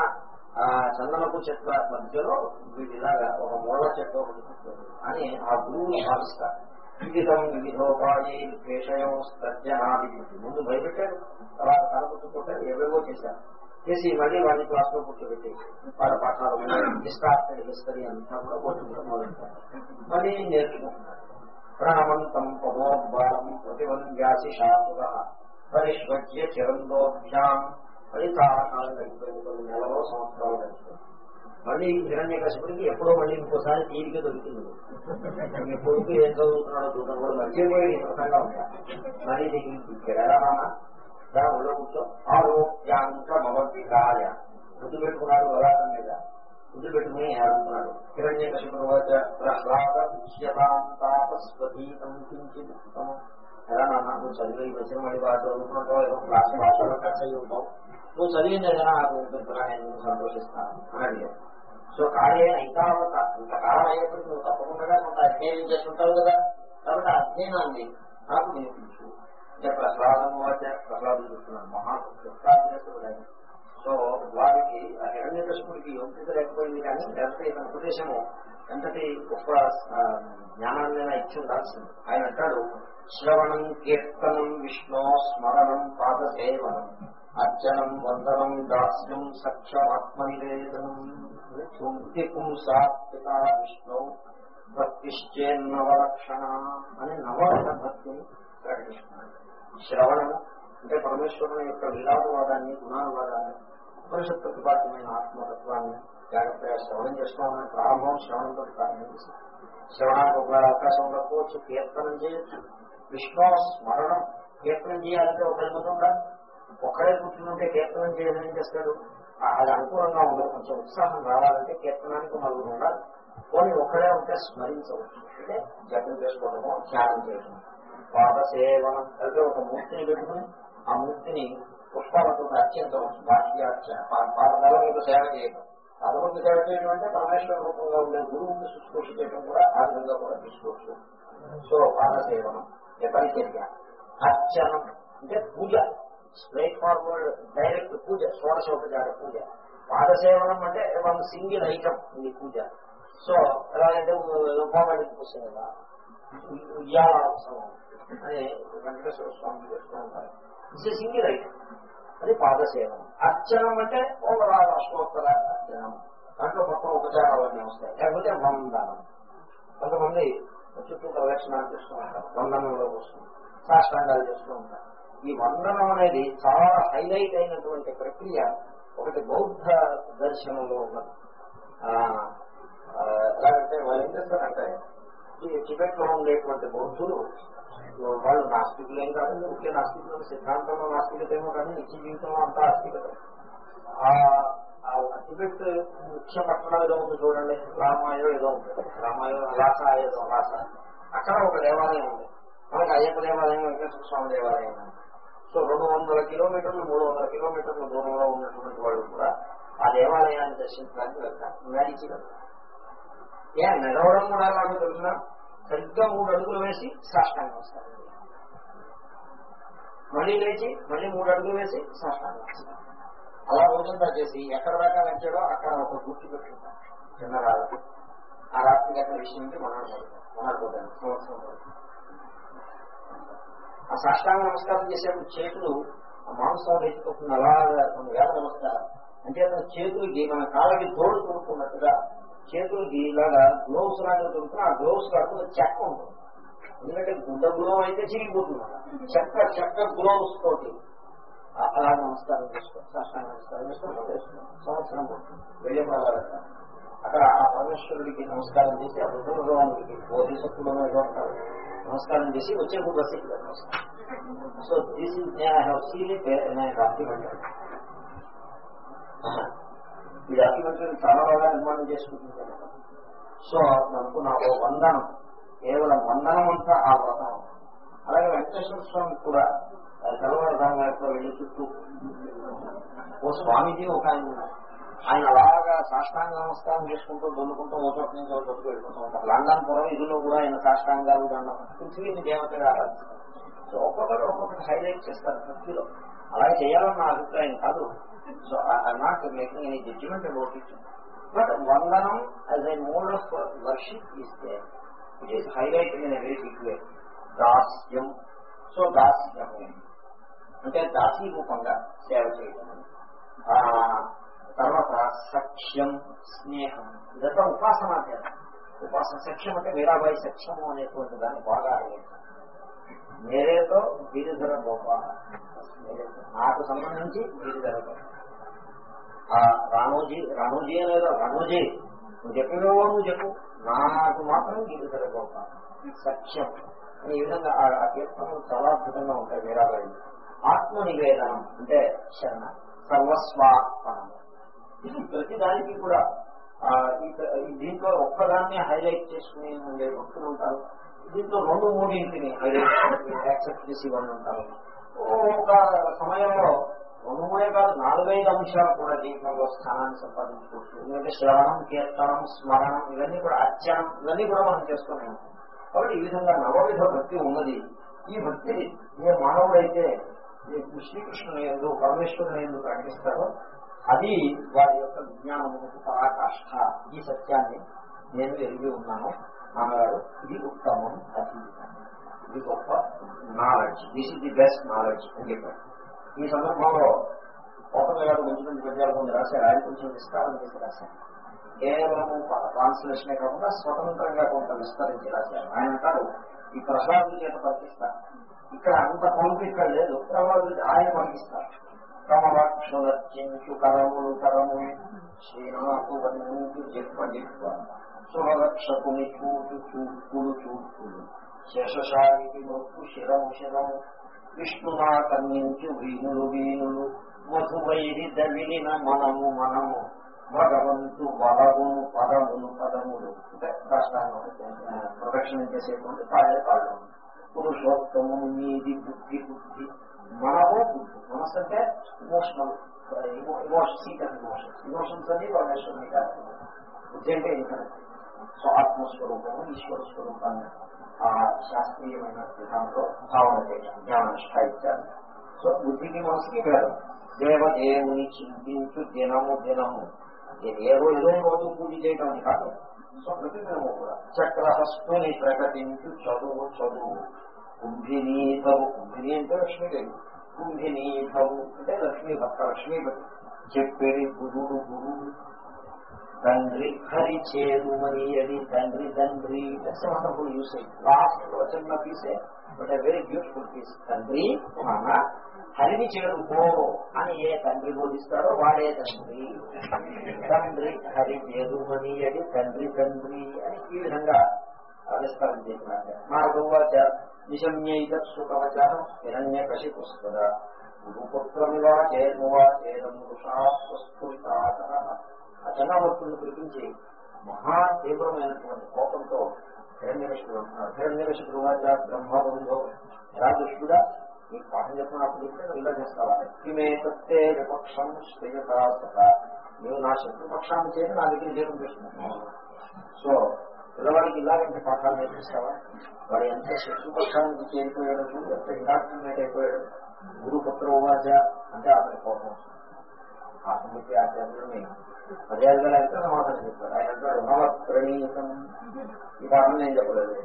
ఆ చందనపు చెట్ల మధ్యలో వీడిలాగా ఒక మూల చెట్టు ఒకటి పుట్టాడు అని ఆ గురువుని భావిస్తారు. వివిధం వివిధోపాయే ద్వేషయో సత్యనాది ముందు భయపెట్టారు తర్వాత కనపుచ్చుకుంటారు ఏవేవో చేశారు. చేసి మళ్ళీ వాడిని క్లాస్లో కూర్చోబెట్టి వాళ్ళ పాఠాలు డిస్టార్టెడ్ హిస్టరీ అంతా కూడా పోతుంటారు మొదలుపెట్టారు. మళ్ళీ నేర్చుకుంటున్నారు. ప్రణవంతం పదోద్బాలం ప్రతిబంధ్యాసి శాశ్వత పరిష్వజ్య చిరందోభ్యాం మళ్ళీ చాలా కాలం గడిపోయింది కొన్ని నెలలో సంవత్సరాలు గడిచిపోయింది. మళ్ళీ హిరణ్య కష్టపడికి ఎప్పుడో మళ్ళీ ఇంకోసారి తీరిక దొరికింది. మీ కొడుకు ఏం చదువుతున్నాడో చూడడం కూడా మర్చిపోయి ప్రసంగా ఉంటా మళ్ళీ నీకు ఇక్కడ దానిలో రానా దా ఒళ్ళో కూర్చో. ఆరోగ్యాంకమవర్తికాయ ముద్దు పెట్టుకున్నాడు వరాటం మీద. ముద్దు పెట్టుకుని ఆడుతున్నాడు. హిరణ్య కశిపుడు ప్రహ్లాద ఉచ్యతాంతాపస్వతీతం కించిత్ ఎలా నాన్న నువ్వు చదివే వచ్చిన మళ్ళీ బాగా చదువుకుంటావు ఏదో క్లాస్ భాషలో ఖర్చు చదివి ఉంటావు నువ్వు చదివింది ఏదైనా నాకు నేను సంతోషిస్తాను. అని అడిగాను సో కార్య ఇంకావత ఇంతకాలం అయ్యేప్పటికి నువ్వు తప్పకుండా కొంత అధ్యయనం చేస్తుంటావు కదా. కాబట్టి అధ్యయనాన్ని నాకు నేర్పించు. అంటే ప్రసాదం వచ్చే ప్రసాదం చూస్తున్నాను. మహా సో వారికి ఆ హిరణ్య కృష్ణుడికి యోగ్యత లేకపోయింది కానీ లేకపోతే ఇతని ఉపదేశము ఎంతటి గొప్ప జ్ఞానాన్ని ఇచ్చి ఉండాల్సింది. ఆయన అంటాడు శ్రవణం కీర్తనం విష్ణు స్మరణం పాదసేవనం. అర్చనం వందనం దాస్యం సఖ్యమాత్మనివేదనం. కుంతి పుంసాత్మిక విష్ణు భక్తిశ్చేన్నవలక్షణ అని నవరణ భక్తిని ప్రకటిస్తున్నాడు. శ్రవణము అంటే పరమేశ్వరుని యొక్క విలాపవాదాన్ని గుణానువాదాన్ని ఉపనిషత్ ప్రతిపాద్యమైన ఆత్మతత్వాన్ని జాగ్రత్తగా శ్రవణం చేసుకోవాలని ప్రారంభం శ్రవణంతో ప్రారంభం శ్రవణానికి ఒక అవకాశం ఉండకపోవచ్చు కీర్తనం చేయొచ్చు. విష్ణు స్మరణం కీర్తనం చేయాలంటే ఒక మంది ఉండాలి ఒక్కడే కూర్చుంటే కీర్తనం చేయడం చేస్తాడు అది అనుకూలంగా ఉండదు. కొంచెం ఉత్సాహం రావాలంటే కీర్తనానికి మనం ఉండాలి. పోనీ ఒక్కడే ఉంటే స్మరించవచ్చు. అంటే జపం చేసుకోవడము ధ్యానం చేయడము. చేయడం పాదసేవనం అయితే ఒక మూర్తిని పెట్టుకుని ఆ మూర్తిని పుష్పాలతో అత్యంతవచ్చు బాహ్యార్చన పాదల మీద సేవ చేయడం. పాదముఖి సేవ చేయడం అంటే పరమేశ్వర రూపంగా ఉండే గురువుని శుశ్రూష చేయడం కూడా ఆ విధంగా కూడా తీసుకోవచ్చు. సో పాదసేవనం పరిచర్య అర్చనం అంటే పూజ. స్ట్రైట్ ఫార్వర్డ్ డైరెక్ట్ పూజ షోడశోపచార పూజ. పాదసేవనం అంటే వన్ సింగిల్ ఐటమ్ ఈ పూజ. సో ఎలాగంటే ఉపమానికి కదా. ఉయ్యాల ఉత్సవం అని వెంకటేశ్వర స్వామి చేస్తూ ఉంటారు. ఇట్స్ సింగిల్ ఐటమ్ అది పాదసేవనం. అర్చనం అంటే ఓవరాల్ అష్టోత్తర అర్చనం. దాంట్లో మొత్తం ఉపచారాలు అన్నీ వస్తాయి. లేకపోతే వందనం. కొంతమంది చుట్టూ ప్రదక్షిణాలు చేస్తూ ఉంటారు. వందనంలో వస్తుంది సాష్టాంగాలు చేస్తూ ఉంటారు. ఈ వందనం అనేది చాలా హైలైట్ అయినటువంటి ప్రక్రియ ఒకటి బౌద్ధ దర్శనంలో ఉన్నది. ఎలాగంటే వాళ్ళు ఏం చేస్తారంటే ఈ టిబెట్లో ఉండేటువంటి బౌద్ధులు వాళ్ళు నాస్తికులు ఏం కాదండి ఒకే నాస్తికులు సిద్ధాంతంలో నాస్తికత ఏమో కానీ నిత్య జీవితంలో అంతా ఆస్తికత టిబెట్ ముఖ్య పట్టణం ఏదో ఉంది చూడండి రామాయో ఏదో ఉంది. రామాయో లాస ఏదో లాస అక్కడ ఒక దేవాలయం ఉంది. మనకి అయ్యప్ప దేవాలయం వెంకటేశ్వర స్వామి దేవాలయం సో రెండు వందల కిలోమీటర్లు మూడు వందల కిలోమీటర్ల దూరంలో ఉన్నటువంటి వాళ్ళు కూడా ఆ దేవాలయాన్ని దర్శించడానికి వెళ్తారు. నడిచి వెళ్తారు. ఏ నడవడం కూడా నాకు తెలిసిన సరిగ్గా మూడు అడుగులు వేసి సాష్టాంగం వస్తారు. మళ్ళీ లేచి మళ్ళీ మూడు అడుగులు వేసి సాష్టాంగం వస్తారు. అలా రోజంతా చేసి ఎక్కడ దాకా వెంచాడో అక్కడ ఒక గుర్తు పెట్టుకుంటాం చిన్న రాత్రి ఆ రాత్రి అక్కడ విషయం మనకు మనకపోతాను సంవత్సరం పడుతుంది ఆ సాష్టాంగ నమస్కారం చేసేప్పుడు చేతులు ఆ మాంసం వేసుకుంటున్న అలాగా కొన్ని వేల నమస్కారం అంటే అతను చేతులకి మన కాళ్ళకి తోడు తొడుక్కున్నట్టుగా చేతులకి ఇలాగా గ్లోవ్స్ లాగా దొరుకుతున్న ఆ గ్లోవ్స్ కాకుండా చెక్క ఉంటుంది. ఎందుకంటే గుడ్డ గ్లోవ్ అయితే చిరిగిపోతుంది. చెక్క చెక్క గ్లోవ్స్ తోటి ఆ- అలా నమస్కారం చేసుకోండి సాష్టాంగ నమస్కారం చేసుకోండి చేసుకోండి. సంవత్సరం వెళ్ళే పర్వాలేదు అక్కడ ఆ పరమేశ్వరుడికి నమస్కారం చేసి ఆ రుద్రభగవానుడికి బోధిసత్తులను ఏదో అంటారు నమస్కారం చేసి వచ్చేప్పుడు బస్సు నమస్కారం so this is I have seen it document ఈ డాక్యుమెంటరీ చాలా బాగా నిర్మాణం చేసుకుంటుంది సో నాకు నాకు వందనం కేవలం వందనం అంతా ఆ వ్రతం. అలాగే వెంకటేశ్వర స్వామి కూడా తెల్లవారుదాంగా వెళ్ళి చుట్టూ ఓ స్వామిజీ ఒక ఆయన ఉన్నారు. ఆయన అలాగా సాష్టాంగ నమస్కారం చేసుకుంటూ దొల్లుకుంటూ ఒక చోట నుంచి ఒక చోటుకు వెళ్ళిపోతూ ఉంటారు. లండన్ పురం ఇదిలో కూడా ఆయన సాష్టాంగాలు దండం. పృథ్వీని దేవతగా ఆరాధిస్తారు. సో ఒక్కొక్కరు ఒక్కొక్కటి హైలైట్ చేస్తారు పృథ్వీలో. అలాగే చేయాలని నా అభిప్రాయం కాదు. So I not making any judgement about it but వందనం as a mode of worship ఇస్తే it is highlight in very big way Dasyam. So దాస్యం అంటే దాసీ రూపంగా సేవ చేయడం. తర్వాత సఖ్యం స్నేహం. ఇదంతా ఉపాసన ధ్యానం ఉపాసన సఖ్యం అంటే వీరాబాయి సఖ్యము అనేటువంటి దాన్ని బాగా అడిగారు. మేరేతో గిరిధర గోపాల నాకు సంబంధించి గిరిధర గోపాల ఆ రాణోజీ రాణోజీ అనేదో రాణోజీ నువ్వు చెప్పినవో నువ్వు చెప్పు. నాకు మాత్రం గిరిధర గోపాల సఖ్యం. అని ఈ విధంగా ఆ- కీర్తనలు చాలా అద్భుతంగా ఉంటాయి వీరాబాయి ఆత్మ నివేదనం అంటే శరణ. సర్వస్వాత్మనం. ఇది ప్రతి దానికి కూడా దీంట్లో ఒక్కదాన్ని హైలైట్ చేసుకుని ఉండే భక్తులు ఉంటారు. దీంట్లో రెండు మూడింటిని హైలైట్ యాక్సెప్ట్ చేసి వాళ్ళు ఉంటారు. ఒక సమయంలో రెండు మూడే కాదు నాలుగైదు అంశాలు కూడా జీవితంలో స్థానాన్ని సంపాదించుకోవచ్చు. ఎందుకంటే శ్రవణం కీర్తనం స్మరణం ఇవన్నీ కూడా అర్చనం ఇవన్నీ కూడా మనం చేసుకునే ఉంటాం. కాబట్టి ఈ విధంగా నవవిధ భక్తి ఉన్నది. ఈ భక్తి ఏ మానవుడైతే ఈ శ్రీకృష్ణుని ఎందు పరమేశ్వరుని ఎందు ప్రకటిస్తారో అది వారి యొక్క విజ్ఞానమునకు పరాకాష్ఠ ఈ సత్యాన్ని నేను ఎరిగి ఉన్నాను. నాన్నగారు ఇది ఉత్తమం. అది ఇది గొప్ప knowledge this is the best knowledge అని చెప్పారు. ఈ సందర్భంలో కోటల గారు మంచి మంచి పద్యాలు కొన్ని రాశారు. ఆయన కొంచెం విస్తారం చేసి రాశారు. కేవలము ట్రాన్స్లేషనే కాకుండా స్వతంత్రంగా కొంత విస్తరించి రాశారు. ఆయన అంటారు ఈ ప్రహ్లాదుల చేత పలికిస్తారు ఇక్కడ అంత పలుకు ఇక్కడ లేదు ప్రహ్లాదులు ఆయన పలికిస్తారు కమలక్షులర్చించు కరములు కరములు శ్రీనాథు వన్నించు జిప్ప జిప్ప సురక్షకుని చూటు చూపులు చూపులు శేషశాలికి నొప్పు శిరము శిరము విష్ణునా కన్నించు వీణులు వీణులు మధువైరి దవిలిన మనము మనము భగవంతు బలమును పదమును పదములు. అంటే ప్రదక్షిణ చేసేటువంటి పాడే పాడడం. పురుషోత్తము నీది బుద్ధి బుద్ధి. మనము మనసు అంటే emotional emotion seeker emotions emotions అన్ని పరమేశ్వరుని కాదు బుద్ధి అంటే ఇంకనెక్ట్ సో ఆత్మస్వరూపము ఈశ్వర స్వరూపాన్ని ఆ శాస్త్రీయమైన విధానంలో భావన చేయడం జ్ఞాననిష్ట ఇత్యాది సో బుద్ధికి మనసుకి భేదం దేవదేవుని చింతించు దినము దినము. ఏదో ఏదో రోజు పూజ చేయడం కాదు. సో ప్రతి దినము కూడా చక్రహస్తుని ప్రకటించు చదువు చదువు. కుంభినీధవు కుంభిని అంటే లక్ష్మీదేవి కుంభినీధవు అంటే లక్ష్మీ భక్త లక్ష్మీపతి చెప్పేది గురుడు గురువు తండ్రి హరి చేరుమని అది తండ్రి తండ్రి వండర్ఫుల్ యూస్ లాస్ట్ చిన్న పీసే బట్ వెరీ బ్యూటిఫుల్ పీస్ తండ్రి నాన్న హరిని చేరుకో అని ఏ తండ్రి బోధిస్తాడో వాడే తండ్రి తండ్రి హరి చేరుమని అది తండ్రి తండ్రి అని ఈ విధంగా విస్తారం చేసినారు మార్గవాచ నిశమ్యైక సుఖవచ హిరణ్య కశి పుస్తక గురుపుత్రమివా చేర్మువా చేరం పురుషాస్ఫురితాత ఆ చంద్రభక్తులను పిలిపించి మహా తీవ్రమైనటువంటి కోపంతో హిరణ్యకశుడు అంటున్నారు హిరణ్యకశుడు వాచ బ్రహ్మబంధో ఎలా దుష్టుడా ఈ పాఠం చెప్పినప్పుడు చెప్తే నువ్వు ఇలా చేస్తావా ఇమే తత్తే విపక్షం శ్రేయత నువ్వు నా శత్రుపక్షాన్ని చేసి నా దగ్గర చేయడం చేస్తున్నాను సో పిల్లవాడికి ఇలాగంటే పాఠాలు నేర్పిస్తావా? వాడు ఎంత శత్రుపక్షానికి చేరిపోయాడు ఎంత ఇండాక్టినేట్ అయిపోయాడు గురుపుత్ర ఉవాచ అంటే అతని కోపం. వస్తుంది. ఆత్మహత్య ఆచార్యుడిని మర్యాదగా లేకపోతే సమాధానం చెప్పాడు. ఆయన అంటాడు నవ ప్రణీతం ఈ పాఠం నేను చెప్పలేదు.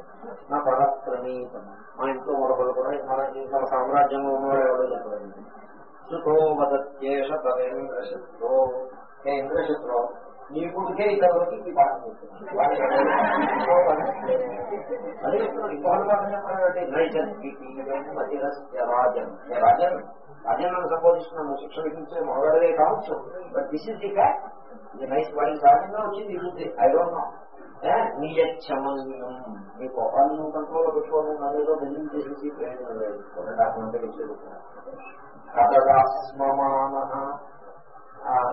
నా పద ప్రణీతం మా ఇంట్లో మరొకరు కూడా మన మన సామ్రాజ్యంలో ఉన్నవాడు ఎవరో చెప్పలేదు. సుఖో వదత్యేష తదేంద్రశత్రో హే ఇంద్రశత్రో నీ కొడుకే ఇంతవరకు ఈ పాఠం చెప్తున్నాడు ఇంకొకటి పాఠం చెప్పాలంటే రాజన్. రాజన్. రాజన్. నన్ను శిక్ష విధించే మొదలదే కావచ్చు. But this is the fact ఇది నైస్ వాడికి సహజంగా వచ్చింది? ఇది ఐ డోంట్ నో నియచ్చమన్యం కోపాన్ని నువ్వు కంట్రోల్లో పెట్టుకోవడం నన్నేదో బెదిరించేసేసి ప్రయోజనం లేదు. ఒక డాక్యుమెంట్ చెబుతున్నాను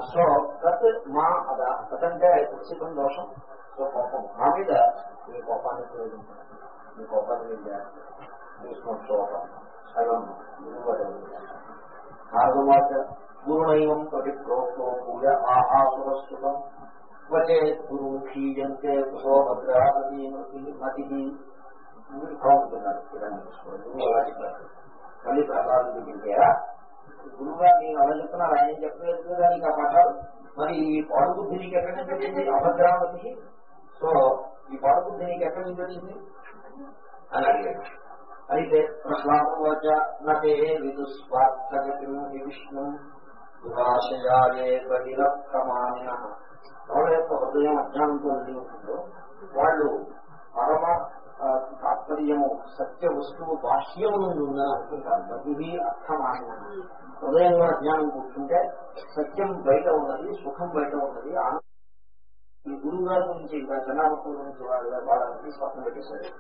సో తత్ మా అద. తత్ ఉచితం దోషం సో కోపం. మా మీద మీ కోపాన్ని ప్రయోగించాలి మీ కోపాన్ని మీద తీసుకోవడం భాగవత పూర్ణైవం ప్రతి ప్రోక్తో పూజ ఆహాసురస్సుతం వచ్చే గురు క్షీయంతే కుశో భద్రాపతి మతి బాగుంటున్నారు మళ్ళీ ప్రసాదం దిగించారా గురువుగా నేను అలా చెప్తున్నారు ఆయన చెప్పలేదు కదా నీకు ఆ పాఠాలు? మరి ఈ పాడుబుద్ధి నీకు ఎక్కడి నుంచి వచ్చింది? అభద్రావతికి సో ఈ పాడుబుద్ధి నీకు ఎక్కడి నుంచి వచ్చింది? అని అడిగాడు. అయితే ప్రహ్లాదవచ నటే విదుస్వార్థగతి విష్ణు దురాశయాలే బహిరక్రమాణ వాళ్ళ యొక్క హృదయం అజ్ఞానంతో నిండి ఉంటుందో వాళ్ళు పరమ తాత్పర్యము సత్య వస్తువు బాహ్యము ఉందని అనుకుంటారు బహిహి అర్థమాన హృదయంలో అజ్ఞానం కూర్చుంటే సత్యం బయట ఉన్నది సుఖం బయట ఉన్నది ఆనందం. ఈ గురువు గారి గురించి ఇంకా జనాభా గురించి వాళ్ళ వాళ్ళని స్వప్నం పెట్టేశారు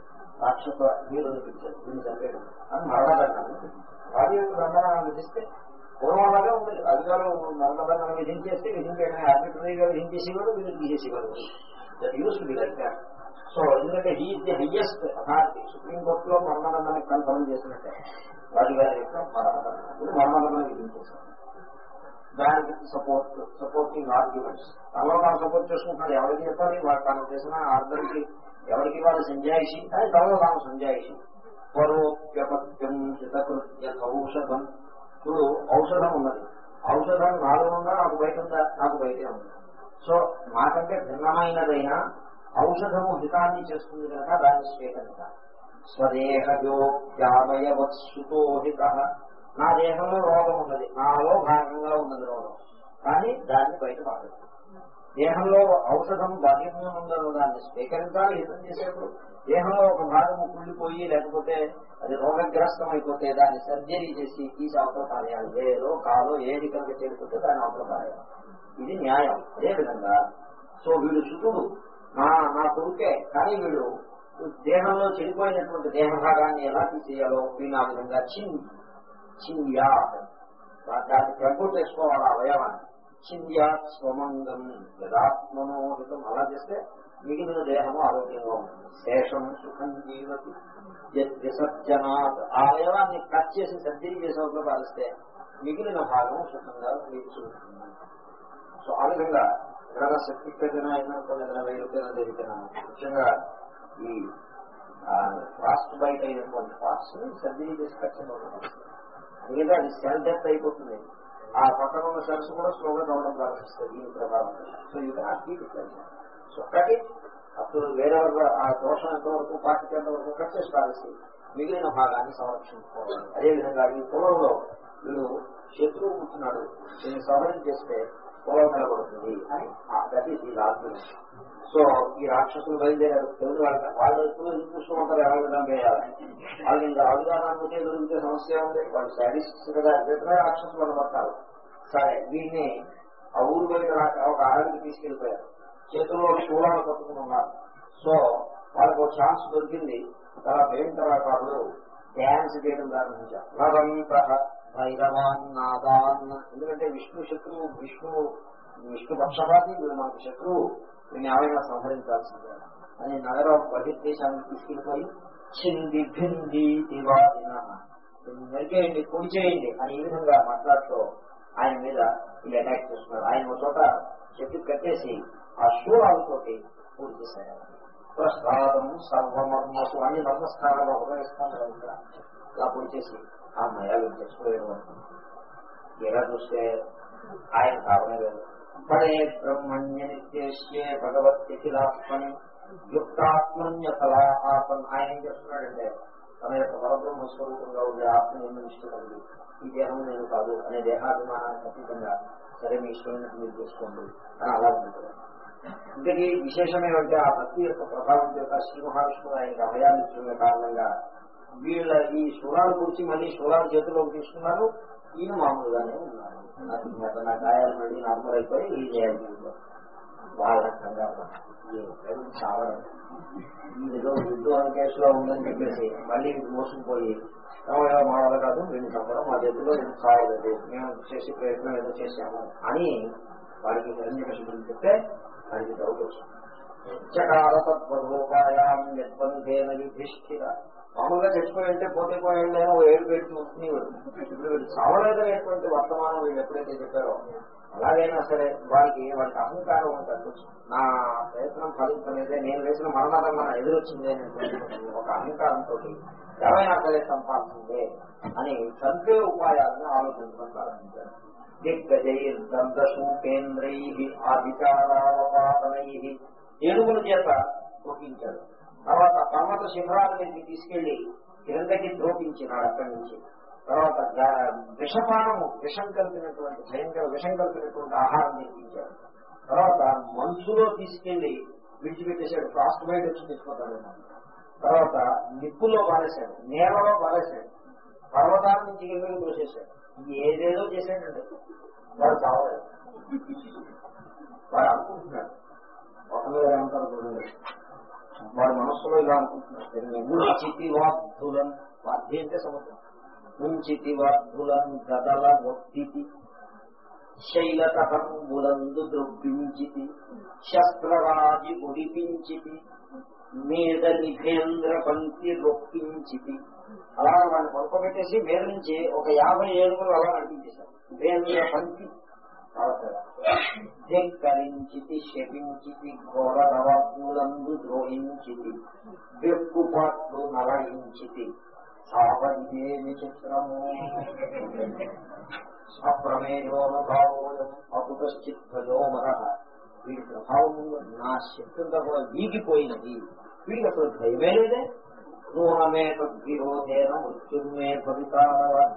రాక్షస మీరు అనిపించారు దీన్ని చంపేయడం. అని మరణదండాన్ని వారి దండనాన్ని విధిస్తే పూర్వం అలాగే ఉంది. అధికారులు మరణదండాన్ని విధించేస్తే విధించడం ఆర్బిటరీగా విధించేసేవాడు వీళ్ళు తీసేసేవాడు that used to be like that so ఎందుకంటే హీ ది హయ్యెస్ట్ అథారిటీ సుప్రీంకోర్టులో మరణదండాన్ని కన్ఫర్మ్ చేసినట్టే. వారి గారి యొక్క మరణదండం విధించేశారు. దానికి సపోర్ట్ సపోర్టింగ్ ఆర్గ్యుమెంట్స్ తనలో తాను సపోర్ట్ చేసుకుంటున్నాడు. ఎవరికి చెప్పాలి? వాడు తాను చేసిన ఆర్డర్కి ఎవరికి వాళ్ళు సంజాయిషి? కానీ తనలో తాను సంజాయిషి. పరోప్యపత్యం హితకృత్య ఔషధం ఇప్పుడు ఔషధం ఉన్నది. ఔషధం నాలో ఉందా? నాకు బయట ఉందా? నాకు బయటే ఉంది. సో నాకంటే భిన్నమైనదైనా ఔషధము హితాన్ని చేస్తుంది కనుక దాన్ని స్వీకరించాలి. స్వదేహయోగ్యామయవత్సుతో నా దేహంలో రోగం ఉన్నది. నాలో భాగంగా ఉన్నది రోగం. కానీ దాన్ని బయట పాడదు దేహంలో ఔషధం బాధ్యంగా ఉందనో దాన్ని స్వీకరించాలి హితం చేసేప్పుడు. దేహంలో ఒక భాగము కుళ్ళిపోయి లేకపోతే అది రోగగ్రస్తం అయిపోతే దాన్ని సర్జరీ చేసి తీసి అవతల పారేయాలి. ఏదో కాలో ఏది కనుక చేరిపోతే దాన్ని అవతల పారేయాలి. ఇది న్యాయం. అదేవిధంగా సో వీడు శుతుడు. నా కొడుకే. కానీ వీడు దేహంలో చెడిపోయినటువంటి దేహ భాగాన్ని ఎలా తీసేయాలో వీళ్ళు ఆ విధంగా చిన్ చింద్యా దాన్ని పెంపు ఆ అవయవాన్ని. చింద్యా స్వమంగం యదాత్మనోహితం అలా చేస్తే మిగిలిన దేహము ఆరోగ్యంగా ఉంటుంది. శేషం సుఖం జీవతి విసర్జనాత్ ఆ అవయవాన్ని కట్ చేసి సర్జరీ చేసేవాళ్ళు పాలిస్తే మిగిలిన భాగం సుఖంగా తీర్చుకుంటుంది సో ఆ విధంగా ఎక్కడైనా శక్తికి ఏదైనా అయినా కొన్ని ఏదైనా వెయ్యి రూపాయలు జరిగినా ముఖ్యంగా ఈ ఫాస్ట్ బయట అయినటువంటి ఫాస్ట్ సర్జరీ చేసి కట్ లేదా అది సెల్ డెత్ అయిపోతుంది. ఆ పక్కన ఉన్న సెల్స్ కూడా స్లోగా రావడం ప్రారంభిస్తుంది దీని ప్రభావం. సో ఇది సో ఒకటి అప్పుడు వేరే ఆ దోషం ఎంతవరకు పార్టీ ఎంతవరకు కట్ చేసి పారేసి మిగిలిన భాగాన్ని సంరక్షించుకోవాలి. అదేవిధంగా ఈ పొలంలో వీడు శత్రువు కూర్చున్నాడు దీన్ని సవరణ చేస్తే పొలం నిలబడుతుంది అని దట్ ఈస్ ఈ ఆర్గ్యుమెంట్ సో ఈ రాక్షసులు బయలుదేరారు. తెలుగు వాళ్ళ వాళ్ళు ఎప్పుడు చూస్తూ ఉంటారు ఎలా విధంగా వేయాలి వాళ్ళు ఇంకా అవగాహన దొరికితే సమస్య ఉంది. వాళ్ళు శాడిస్ట్ కదా ఎప్పుడైనా రాక్షసులు అనబడతారు. సరే దీన్ని ఆ ఊరు బయట ఒక ఆడవికి తీసుకెళ్ళిపోయారు చేతుల్లో శూలాలు పట్టుకుని ఉన్నారు. సో వాళ్ళకి ఒక ఛాన్స్ దొరికింది. చాలా భయంకరకారులు డ్యాన్స్ చేయడం ప్రారంభించారు. భైరవాన్ నాదాన్ ఎందుకంటే విష్ణు శత్రువు విష్ణు విష్ణు పక్షపాతి వీడు మనకు శత్రువు. దీన్ని ఏమైనా సంహరించాల్సిందే. అని నగర బహిర్దేశానికి తీసుకెళ్ళిపోయి చింది భింది దివాదిన నరికేయండి పొడి చేయండి అని ఈ విధంగా మాట్లాడుతూ ఆయన మీద వీళ్ళు అటాక్ చేస్తున్నారు. ఆయన ఒక చోట చెట్టు కట్టేసి ఆ శూరాలతోటి పూర్తి చేశారు. ప్రసాదం సర్వమర్మసు అన్ని మర్మస్థానాలు ఉపయోగిస్తాను అలా పొడి చేసి ఆ మయాలు చచ్చిపోయాడు ఎలా చూస్తే ఆయన కావడం లేదు పడే బ్రహ్మణ్య నిత్యేష్యే భగవత్తిలాత్మని యుక్తాత్మన్య ఫలాపన్ ఆయన ఏం చెప్తున్నాడంటే తన యొక్క పరబ్రహ్మ స్వరూపంగా ఉండే ఆత్మ నేను ఇష్టపడి ఈ దేహం నేను కాదు అనే దేహాభిమానానికి అతీతంగా సరే మీ ఇష్టమైనట్టు మీరు చేసుకోండి అని అలా ఉంటుంది ఇంతకీ విశేషం ఆ భక్తి యొక్క ప్రభావం చేత శ్రీ మహావిష్ణువు ఆయనకి అభయాన్ని ఇచ్చిన కారణంగా వీళ్ళ ఈ సురాలు గురించి మళ్ళీ సురాలు చేతిలోకి తీసుకున్నారు. ఈయన మామూలుగానే ఉన్నారు నాకు నా గాయాలు మళ్ళీ నార్మల్ అయిపోయి ఈ చేయాలి వాళ్ళ కంగారు చావడం. ఇదిగో యుద్ధం కేసులో ఉందని చెప్పేసి మళ్ళీ ఇది మోసుకుపోయి "ఏమయ్యా, మా వల్ల కాదు వీళ్ళు చంపడం మా చేతిలో ఇది చావలేదు మేము చేసే ప్రయత్నం ఏదో చేశాము అని వారికి హిరణ్యకృష్ణుడు చెప్తే వారికి డౌట్ వచ్చింది చకార తత్వరూపాయాం నిర్బంధేన యుధిష్ఠిర మామూలుగా చచ్చిపోయి అంటే పోతే పోయండి ఓ ఏడు పెట్టి చూసుకుని ఇప్పుడు వీళ్ళు చావలేదనేటువంటి వర్తమానం వీళ్ళు ఎప్పుడైతే చెప్పారో అలాగైనా సరే వారికి వారికి అహంకారం ఉంటుంది నా ప్రయత్నం ఫలించలేదే నేను వేసిన మరణాలను మన ఎదురొచ్చింది అనేటువంటి ఒక అహంకారంతో ఎవరైనా సరే సంపాదించిందే అని చంపే ఉపాయాలను ఆలోచించడం ప్రారంభించారు. దిగ్గజైర్దంద్రూపేంద్రై ఆ విచారావపాతనై ఏనుగుల చేత తొక్కించాడు తర్వాత పర్వత శిఖరాలకి తీసుకెళ్ళి కిందకి ద్రోపించినాడు అక్కడి నుంచి. తర్వాత విషపానము విషం కలిపినటువంటి భయంకర విషం కలిపినటువంటి ఆహారం తినిపించాడు. తర్వాత మంచులో తీసుకెళ్ళి విడిచిపెట్టేశాడు ఫ్రాస్ట్ బైట్ వచ్చి తీసుకుంటాడు తర్వాత నిప్పులో పారేశాడు నేలలో పారేశాడు పర్వతాల నుంచి కిందకి తోసేశాడు ఏదేదో చేశాడండి. వాడు కావాలి వాడు అనుకుంటున్నాడు. ఒక మీద ఏమంటారు వాడి మనస్సులో ఇలా అనుకుంటున్నాడు. ముంచితి వాద్ధులం వాద్య అంటే సముద్రం ముంచితి వాద్ధులం గదల ఒత్తితి శైలతకంబులందు ద్రవ్యించితి శస్త్రరాజి ఉడిపించితి మీద నిభేంద్ర పంక్తి రొప్పించితి. అలా వాడిని పడుకోబెట్టేసి మీద నుంచి ఒక యాభై ఏడుగులు అలా నడిపించేశారు. నిభేంద్ర పంక్తి ధిక్కరించితి శపించితి ఘోర నవపూలందు ద్రోహించితి వెక్కుపాట్లు నలయించితి సావదేవి చిత్రము? అప్రమేయోనుభావోయం అపుతశ్చిత్వయోమర వీడి ప్రభావం నా శక్తంతా కూడా వీగిపోయినది. వీడికి అసలు భయమే లేదే? నూనమే తద్విరోధేన మృత్యుమే భవిత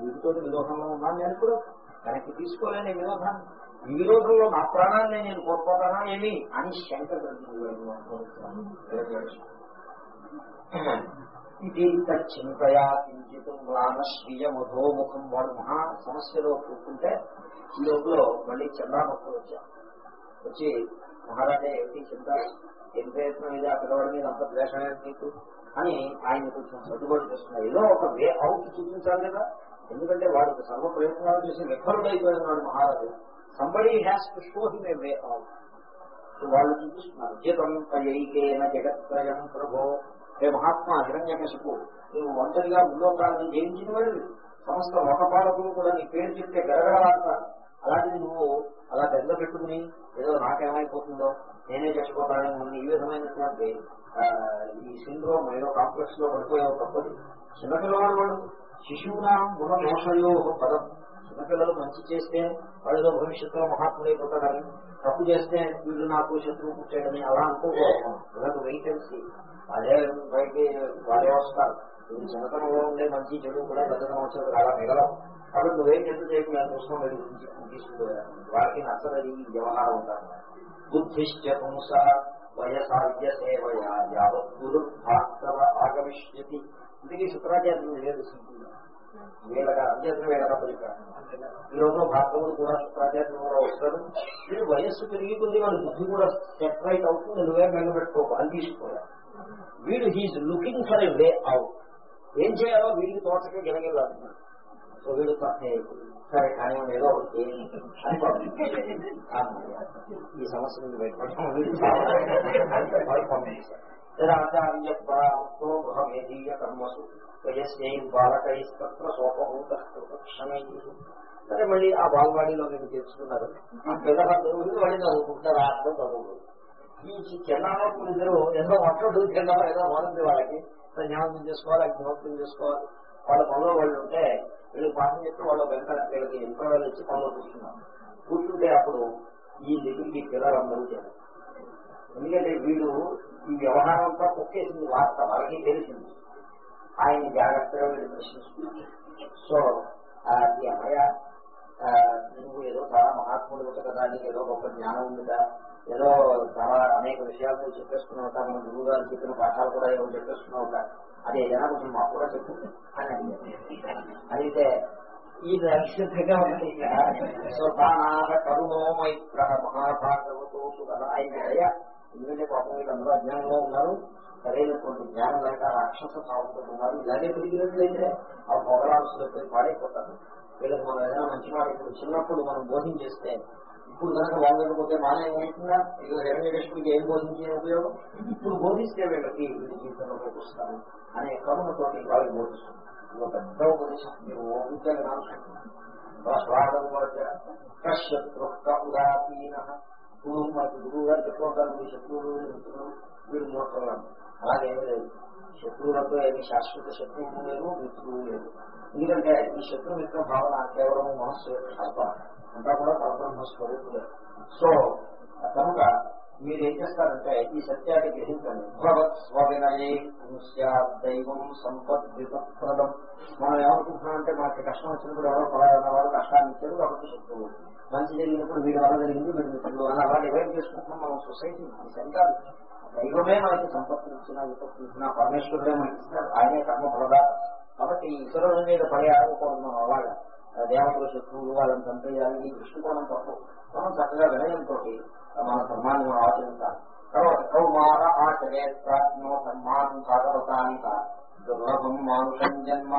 వీటితో విరోధంలో ఉన్నాను నేను కూడా. వెనక్కి తీసుకోలేని విరోధాన్ని. విరోధంలో నా ప్రాణాన్ని నేను కోల్పోతానా ఏమి? అని శంకర్ ఇది చింతయా కించిత్ మ్లానశ్రీయ మధోముఖం వాడు మహా సమస్యలో కూర్చుంటే ఈ లోపల మళ్ళీ చంద్రామక్కులు వచ్చారు. వచ్చి మహారాజా ఏంటి చింత? ఏం ప్రయత్నం ఇది? ఆ పిల్లవాడి మీద అంత ద్వేషమే నీకు? అని ఆయన కొంచెం సర్దుబాటు చేస్తున్నారు. ఏదో ఒక వే అవుట్ చూపించాలి కదా. ఎందుకంటే వాడు సర్వ ప్రయత్నాలు చేసి విఫలుడైపోయిన వాడు మహారాజు. Somebody has to show him a way out వాళ్ళు చూపిస్తున్నారు జీతం పైకేన జగత్రయం ప్రభో. హే మహాత్మా హిరణ్యకశిపు. నువ్వు ఒంటరిగా ముల్లోకాలను జయించిన వాడివి సమస్త లోకపాలకులు కూడా నీ పేరు చెప్తే గడగడలాడతారు అలాంటిది నువ్వు అలా బెంగ పెట్టుకుని ఏదో నాకేమైపోతుందో నేనే చచ్చిపోతానని ఈ విధమైనటువంటి ఈ సిండ్రోమ్ ఏదో కాంప్లెక్స్లో పడిపోయావు తప్పది చిన్నపిల్లవాడు వాళ్ళు శిశువునాం గుణ దోషయో పదం. చిన్నపిల్లలు మంచి చేస్తే వాళ్ళేదో భవిష్యత్తులో మహాత్ములు అయిపోతారని తప్పు చేస్తే వీళ్ళు నాకు శత్రువు పుట్టాడని అలా అనుకోకూడదు. వెయిట్ అండ్ సీ అదే బయటికి వాళ్ళే వస్తారు. నువ్వు చిన్నతనంలో ఉండే మంచి చెడు కూడా పెద్దతనం వచ్చేది అలా మిగలవు. కాబట్టి నువ్వేం చెట్టు చేయకు నేను చూస్తాం తీసుకుపోయా వారికి నచ్చదని వ్యవహారం ఉంటారు బుద్ధిశ్చ పుంస వయసాధ్య సేవయా యావత్ గురు భాస్కర ఆగమిష్యతి ఇందుకే శుక్రాచార్యులు లేదు వీళ్ళగా అంచేతన వీళ్ళగా పలికారు ఈ రోజు భాగవుడు కూడా శుక్రాచార్యులు కూడా వస్తారు. వీడు వయస్సు పెరిగి కొద్ది వాడి బుద్ధి కూడా సెపరేట్ అవుతుంది. నువ్వే మెల్లబెట్టుకోకు అని తీసుకోవాలి. వీడు he's looking for a way out. ఏం చేయాలో వీడికి తోచకే గిలగిల్లాడుతున్నాడు సో వీడు సరే కానీ ఏదో ఒకటి. ఈ సమస్య నుంచి వాళ్ళు పంపించారు ఆచార్య ప్రాప్తో గృహమేదీయ కర్మసు. వయస్యై బాలకైస్తత్ర సోపభూత క్షణై సరే మళ్ళీ ఆ బాలవాడిలో మీరు తెలుసుకున్నారు ఆ పిల్లలందరూ మళ్ళీ చదువుకుంటారు ఆత్మ చదువు ఈ చిన్నప్పుడు ఇద్దరు ఏదో మొట్టడు తిన్నారో ఏదో మొదటి వాళ్ళకి. జ్ఞాపకం చేసుకోవాలి జ్ఞాపకం చేసుకోవాలి. వాళ్ళ పనులు వాళ్ళు ఉంటే వీళ్ళు పాఠం చెప్తే వాళ్ళ వెంట వీళ్ళకి ఇంటర్వెల్ ఇచ్చి పనులు కూర్చున్నారు కూర్చుంటే అప్పుడు ఈ దగ్గరికి పిల్లలందరూ చేయాలి ఎందుకంటే వీళ్ళు ఈ వ్యవహారం అంతా కుక్కేసింది వార్త వాళ్ళకి తెలిసింది. ఆయన జాగ్రత్తగా వీళ్ళు ప్రశ్నిస్తున్నారు. సో ఆ, ఈ అమ్మాయ నువ్వు ఏదో చాలా మహాత్ముడు కదా నీకు ఏదో గొప్ప జ్ఞానం ఉందిగా ఏదో చాలా అనేక విషయాలు నువ్వు చెప్పేసుకున్నావు మన గురువు గారు చెప్పిన పాఠాలు కూడా ఏమో చెప్పేసుకున్నావు అది ఏదైనా కొంచెం మాకు కూడా చెప్పు అని అడిగితే ఈ రక్షితగా ఉంది సో తానాథ మహాభాగవతో ఆయన అయ్యా ఎందుకంటే పాపం వీళ్ళందరూ అజ్ఞానంలో ఉన్నారు సరైనటువంటి జ్ఞానం లేక రాక్షస భావంతో ఉన్నారు ఇలాగే తిరిగినట్లయితే ఆ పొగరాల్సినట్టు పాడైపోతారు. వీళ్ళకి మనం ఏదైనా మంచి మాట ఇప్పుడు చిన్నప్పుడు మనం బోధించేస్తే ఇప్పుడు కనుక వాళ్ళకపోతే మానే ఏమవుతుందా? ఇక హిరణ్యకృష్ణుడికి ఏం బోధించే ఉపయోగం? ఇప్పుడు బోధిస్తే వీళ్ళకి వీళ్ళ జీవితంలో వస్తాను అనే కరుణతోటి వాళ్ళకి బోధిస్తుంది ఇది ఒక పెద్ద ఉపదేశం. మీరు ఓపికగా స్వాగతం శత్రుక్క ఉదాసీన. ఇప్పుడు మనకి గురువు గారు చెప్పుకుంటారు మీ శత్రువులు మిత్రులు వీళ్ళు మూర్ఖులను అలాగే లేదు. శత్రువులతో ఏమి శాశ్వత శత్రువు లేదు మిత్రువు లేదు ఎందుకంటే ఈ శత్రు మిత్ర భావన కేవలం మనస్సు యొక్క కల్పన. అంతా కూడా పరబ్రహ్మ స్వరూపులే. సో కనుక మీరేం చేస్తారంటే ఈ సత్యాన్ని గ్రహించండి. భగవత్ స్వవినయే దైవం సంపద్ విపత్ప్రదం మనం ఏమనుకుంటున్నామంటే మనకి కష్టం వచ్చినప్పుడు ఎవరో పలానా వాళ్ళు కష్టాన్ని ఇచ్చారు కాబట్టి శత్రువు. మంచి జరిగినప్పుడు వీడి వల్ల జరిగింది వీడి మిత్రులు అని అలా డివైడ్ చేసుకుంటున్నాం మనం సొసైటీ అది సరికాదు దైవమే మనకి సంపత్తి ఇచ్చినా విపత్తి ఇచ్చినా పరమేశ్వరుడే మనకి ఇస్తారు ఆయనే కర్మ ఫలదా కాబట్టి ఇతరుల మీద పడే ఆడకూడదు మనం అలాగా ఆ దేవతల శత్రువులు వాళ్ళని చంపేయాలి ఈ దృష్టికోణం తప్పు. మనం చక్కగా వినయంతో మన ధర్మాన్ని మనం ఆచరించాలి తర్వాత కౌమార ఆచరేత్నో ధర్మాన్ భాగవతాని దుర్లభం మానుషం జన్మ.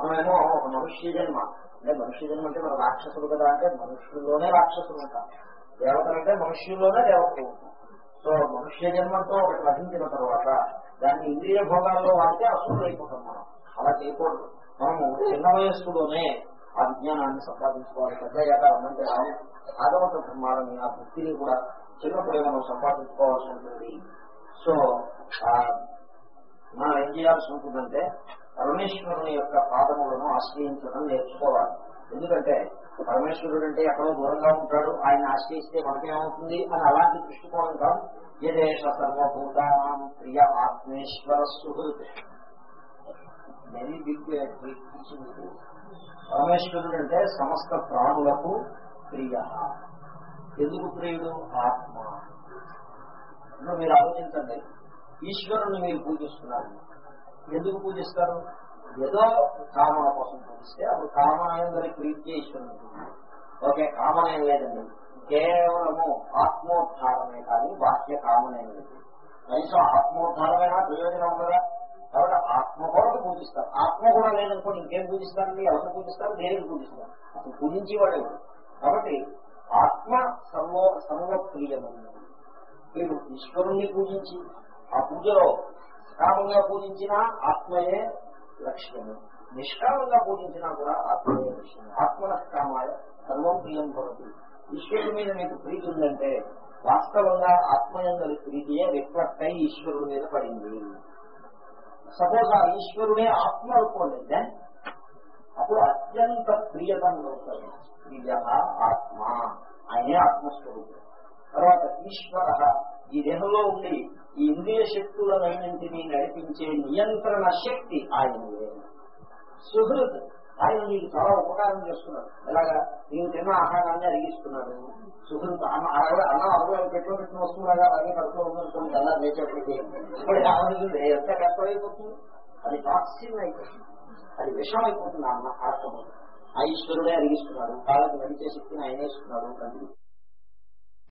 మనమేమో ఒక మనుష్య జన్మ. అంటే మనుష్య జన్మ అంటే మన రాక్షసులు కదా అంటే మనుషుల్లోనే రాక్షసులు ఉంటారు దేవతలు అంటే మనుష్యుల్లోనే దేవతలు ఉంటారు సో మనుష్య జన్మంతో ఒకటి లభించిన తర్వాత దాన్ని ఇంద్రియ భోగాల్లో వాడితే అసలు అయిపోతాం మనం. అలా చేయకూడదు. మనము చిన్న వయస్సులోనే ఆ విజ్ఞానాన్ని సంపాదించుకోవాలి. పెద్ద అయ్యాక రమ్మంటే భాగవత ధర్మాలని ఆ భక్తిని కూడా చిన్నప్పుడే మనం సంపాదించుకోవాల్సి ఉంటుంది. సో ఆ మనం ఏం చేయాల్సి ఉంటుందంటే పరమేశ్వరుని యొక్క పాదములను ఆశ్రయించడం నేర్చుకోవాలి. ఎందుకంటే పరమేశ్వరుడు అంటే ఎక్కడో దూరంగా ఉంటాడు ఆయన ఆశ్రయిస్తే మనకేమవుతుంది అని అలాంటి దృష్టికోణం కాదు. యదేశ సర్వభూతానం ప్రియ ఆత్మేశ్వర సుహృత్ వెరీ బిగ్ పరమేశ్వరుడు అంటే సమస్త ప్రాణులకు ప్రియ. ఎందుకు ప్రియుడు? ఆత్మ. ఇప్పుడు మీరు ఆలోచించండి. ఈశ్వరుని మీరు పూజిస్తున్నారు. ఎందుకు పూజిస్తారు? ఏదో కామన కోసం పూజిస్తే అప్పుడు కామనందరి ఏందని ప్రీతి ఈశ్వరుని ఓకే కామన ఏం లేదండి. కేవలము ఆత్మోద్ధారమే కానీ బాహ్య కామన ఏం లేదు. కనీసం ఆత్మోద్ధారమైనా ప్రయోజనం ఉండదా కాబట్టి ఆత్మ కొరకు పూజిస్తారు. ఆత్మ కూడా లేదనుకోండి ఇంకేం పూజిస్తారండి ఎవరిని పూజిస్తారు? దేనికి పూజిస్తారు? అసలు పూజించేవాడే కాబట్టి ఆత్మ సర్వ సర్వప్రియమైనది మీరు ఈశ్వరుణ్ణి పూజించి ఆ పూజలో సకామంగా పూజించినా ఆత్మయే లక్ష్యము. నిష్కామంగా పూజించినా కూడా ఆత్మయే లక్ష్యము. ఆత్మనష్కామాయ సర్వం ప్రియం భవతి. ఈశ్వరుడి మీద మీకు ప్రీతి ఉందంటే వాస్తవంగా ఆత్మయంగా ప్రీతియే రిఫ్లెక్ట్ అయి ఈశ్వరుడి మీద పడింది. సపోజ్ ఆ ఈశ్వరుడే ఆత్మ అనుకోండి దెన్ అప్పుడు అత్యంత ప్రియతం అవుతుంది ప్రియ ఆత్మ. ఆయనే ఆత్మస్వరూపం. తర్వాత ఈశ్వర. ఈ దేహంలో ఉండి ఈ ఇంద్రియ శక్తులన్నింటినీ నడిపించే నియంత్రణ శక్తి ఆయనవే సుహృద్ ఆయన నీకు చాలా ఉపకారం చేస్తున్నాడు. ఎలాగా? నీవు తిన్న ఆహారాన్ని అరిగిస్తున్నాడు. సుహృత్ అన్న అరవై అన్నం అరవై పెట్రోల్ పెట్టిన వస్తున్నాగా అలాగే కడుపులో ఉందనుకోండి అలా లేచేప్పటికీ ఎంత కష్టమైపోతుంది? అది టాక్సిన్ అయిపోతుంది అది విషం అయిపోతుంది అన్న ఆత్మ ఆ ఈశ్వరుడే అరిగిస్తున్నాడు. కాళ్ళకి నడిచే శక్తిని ఆయన ఇస్తున్నాడు.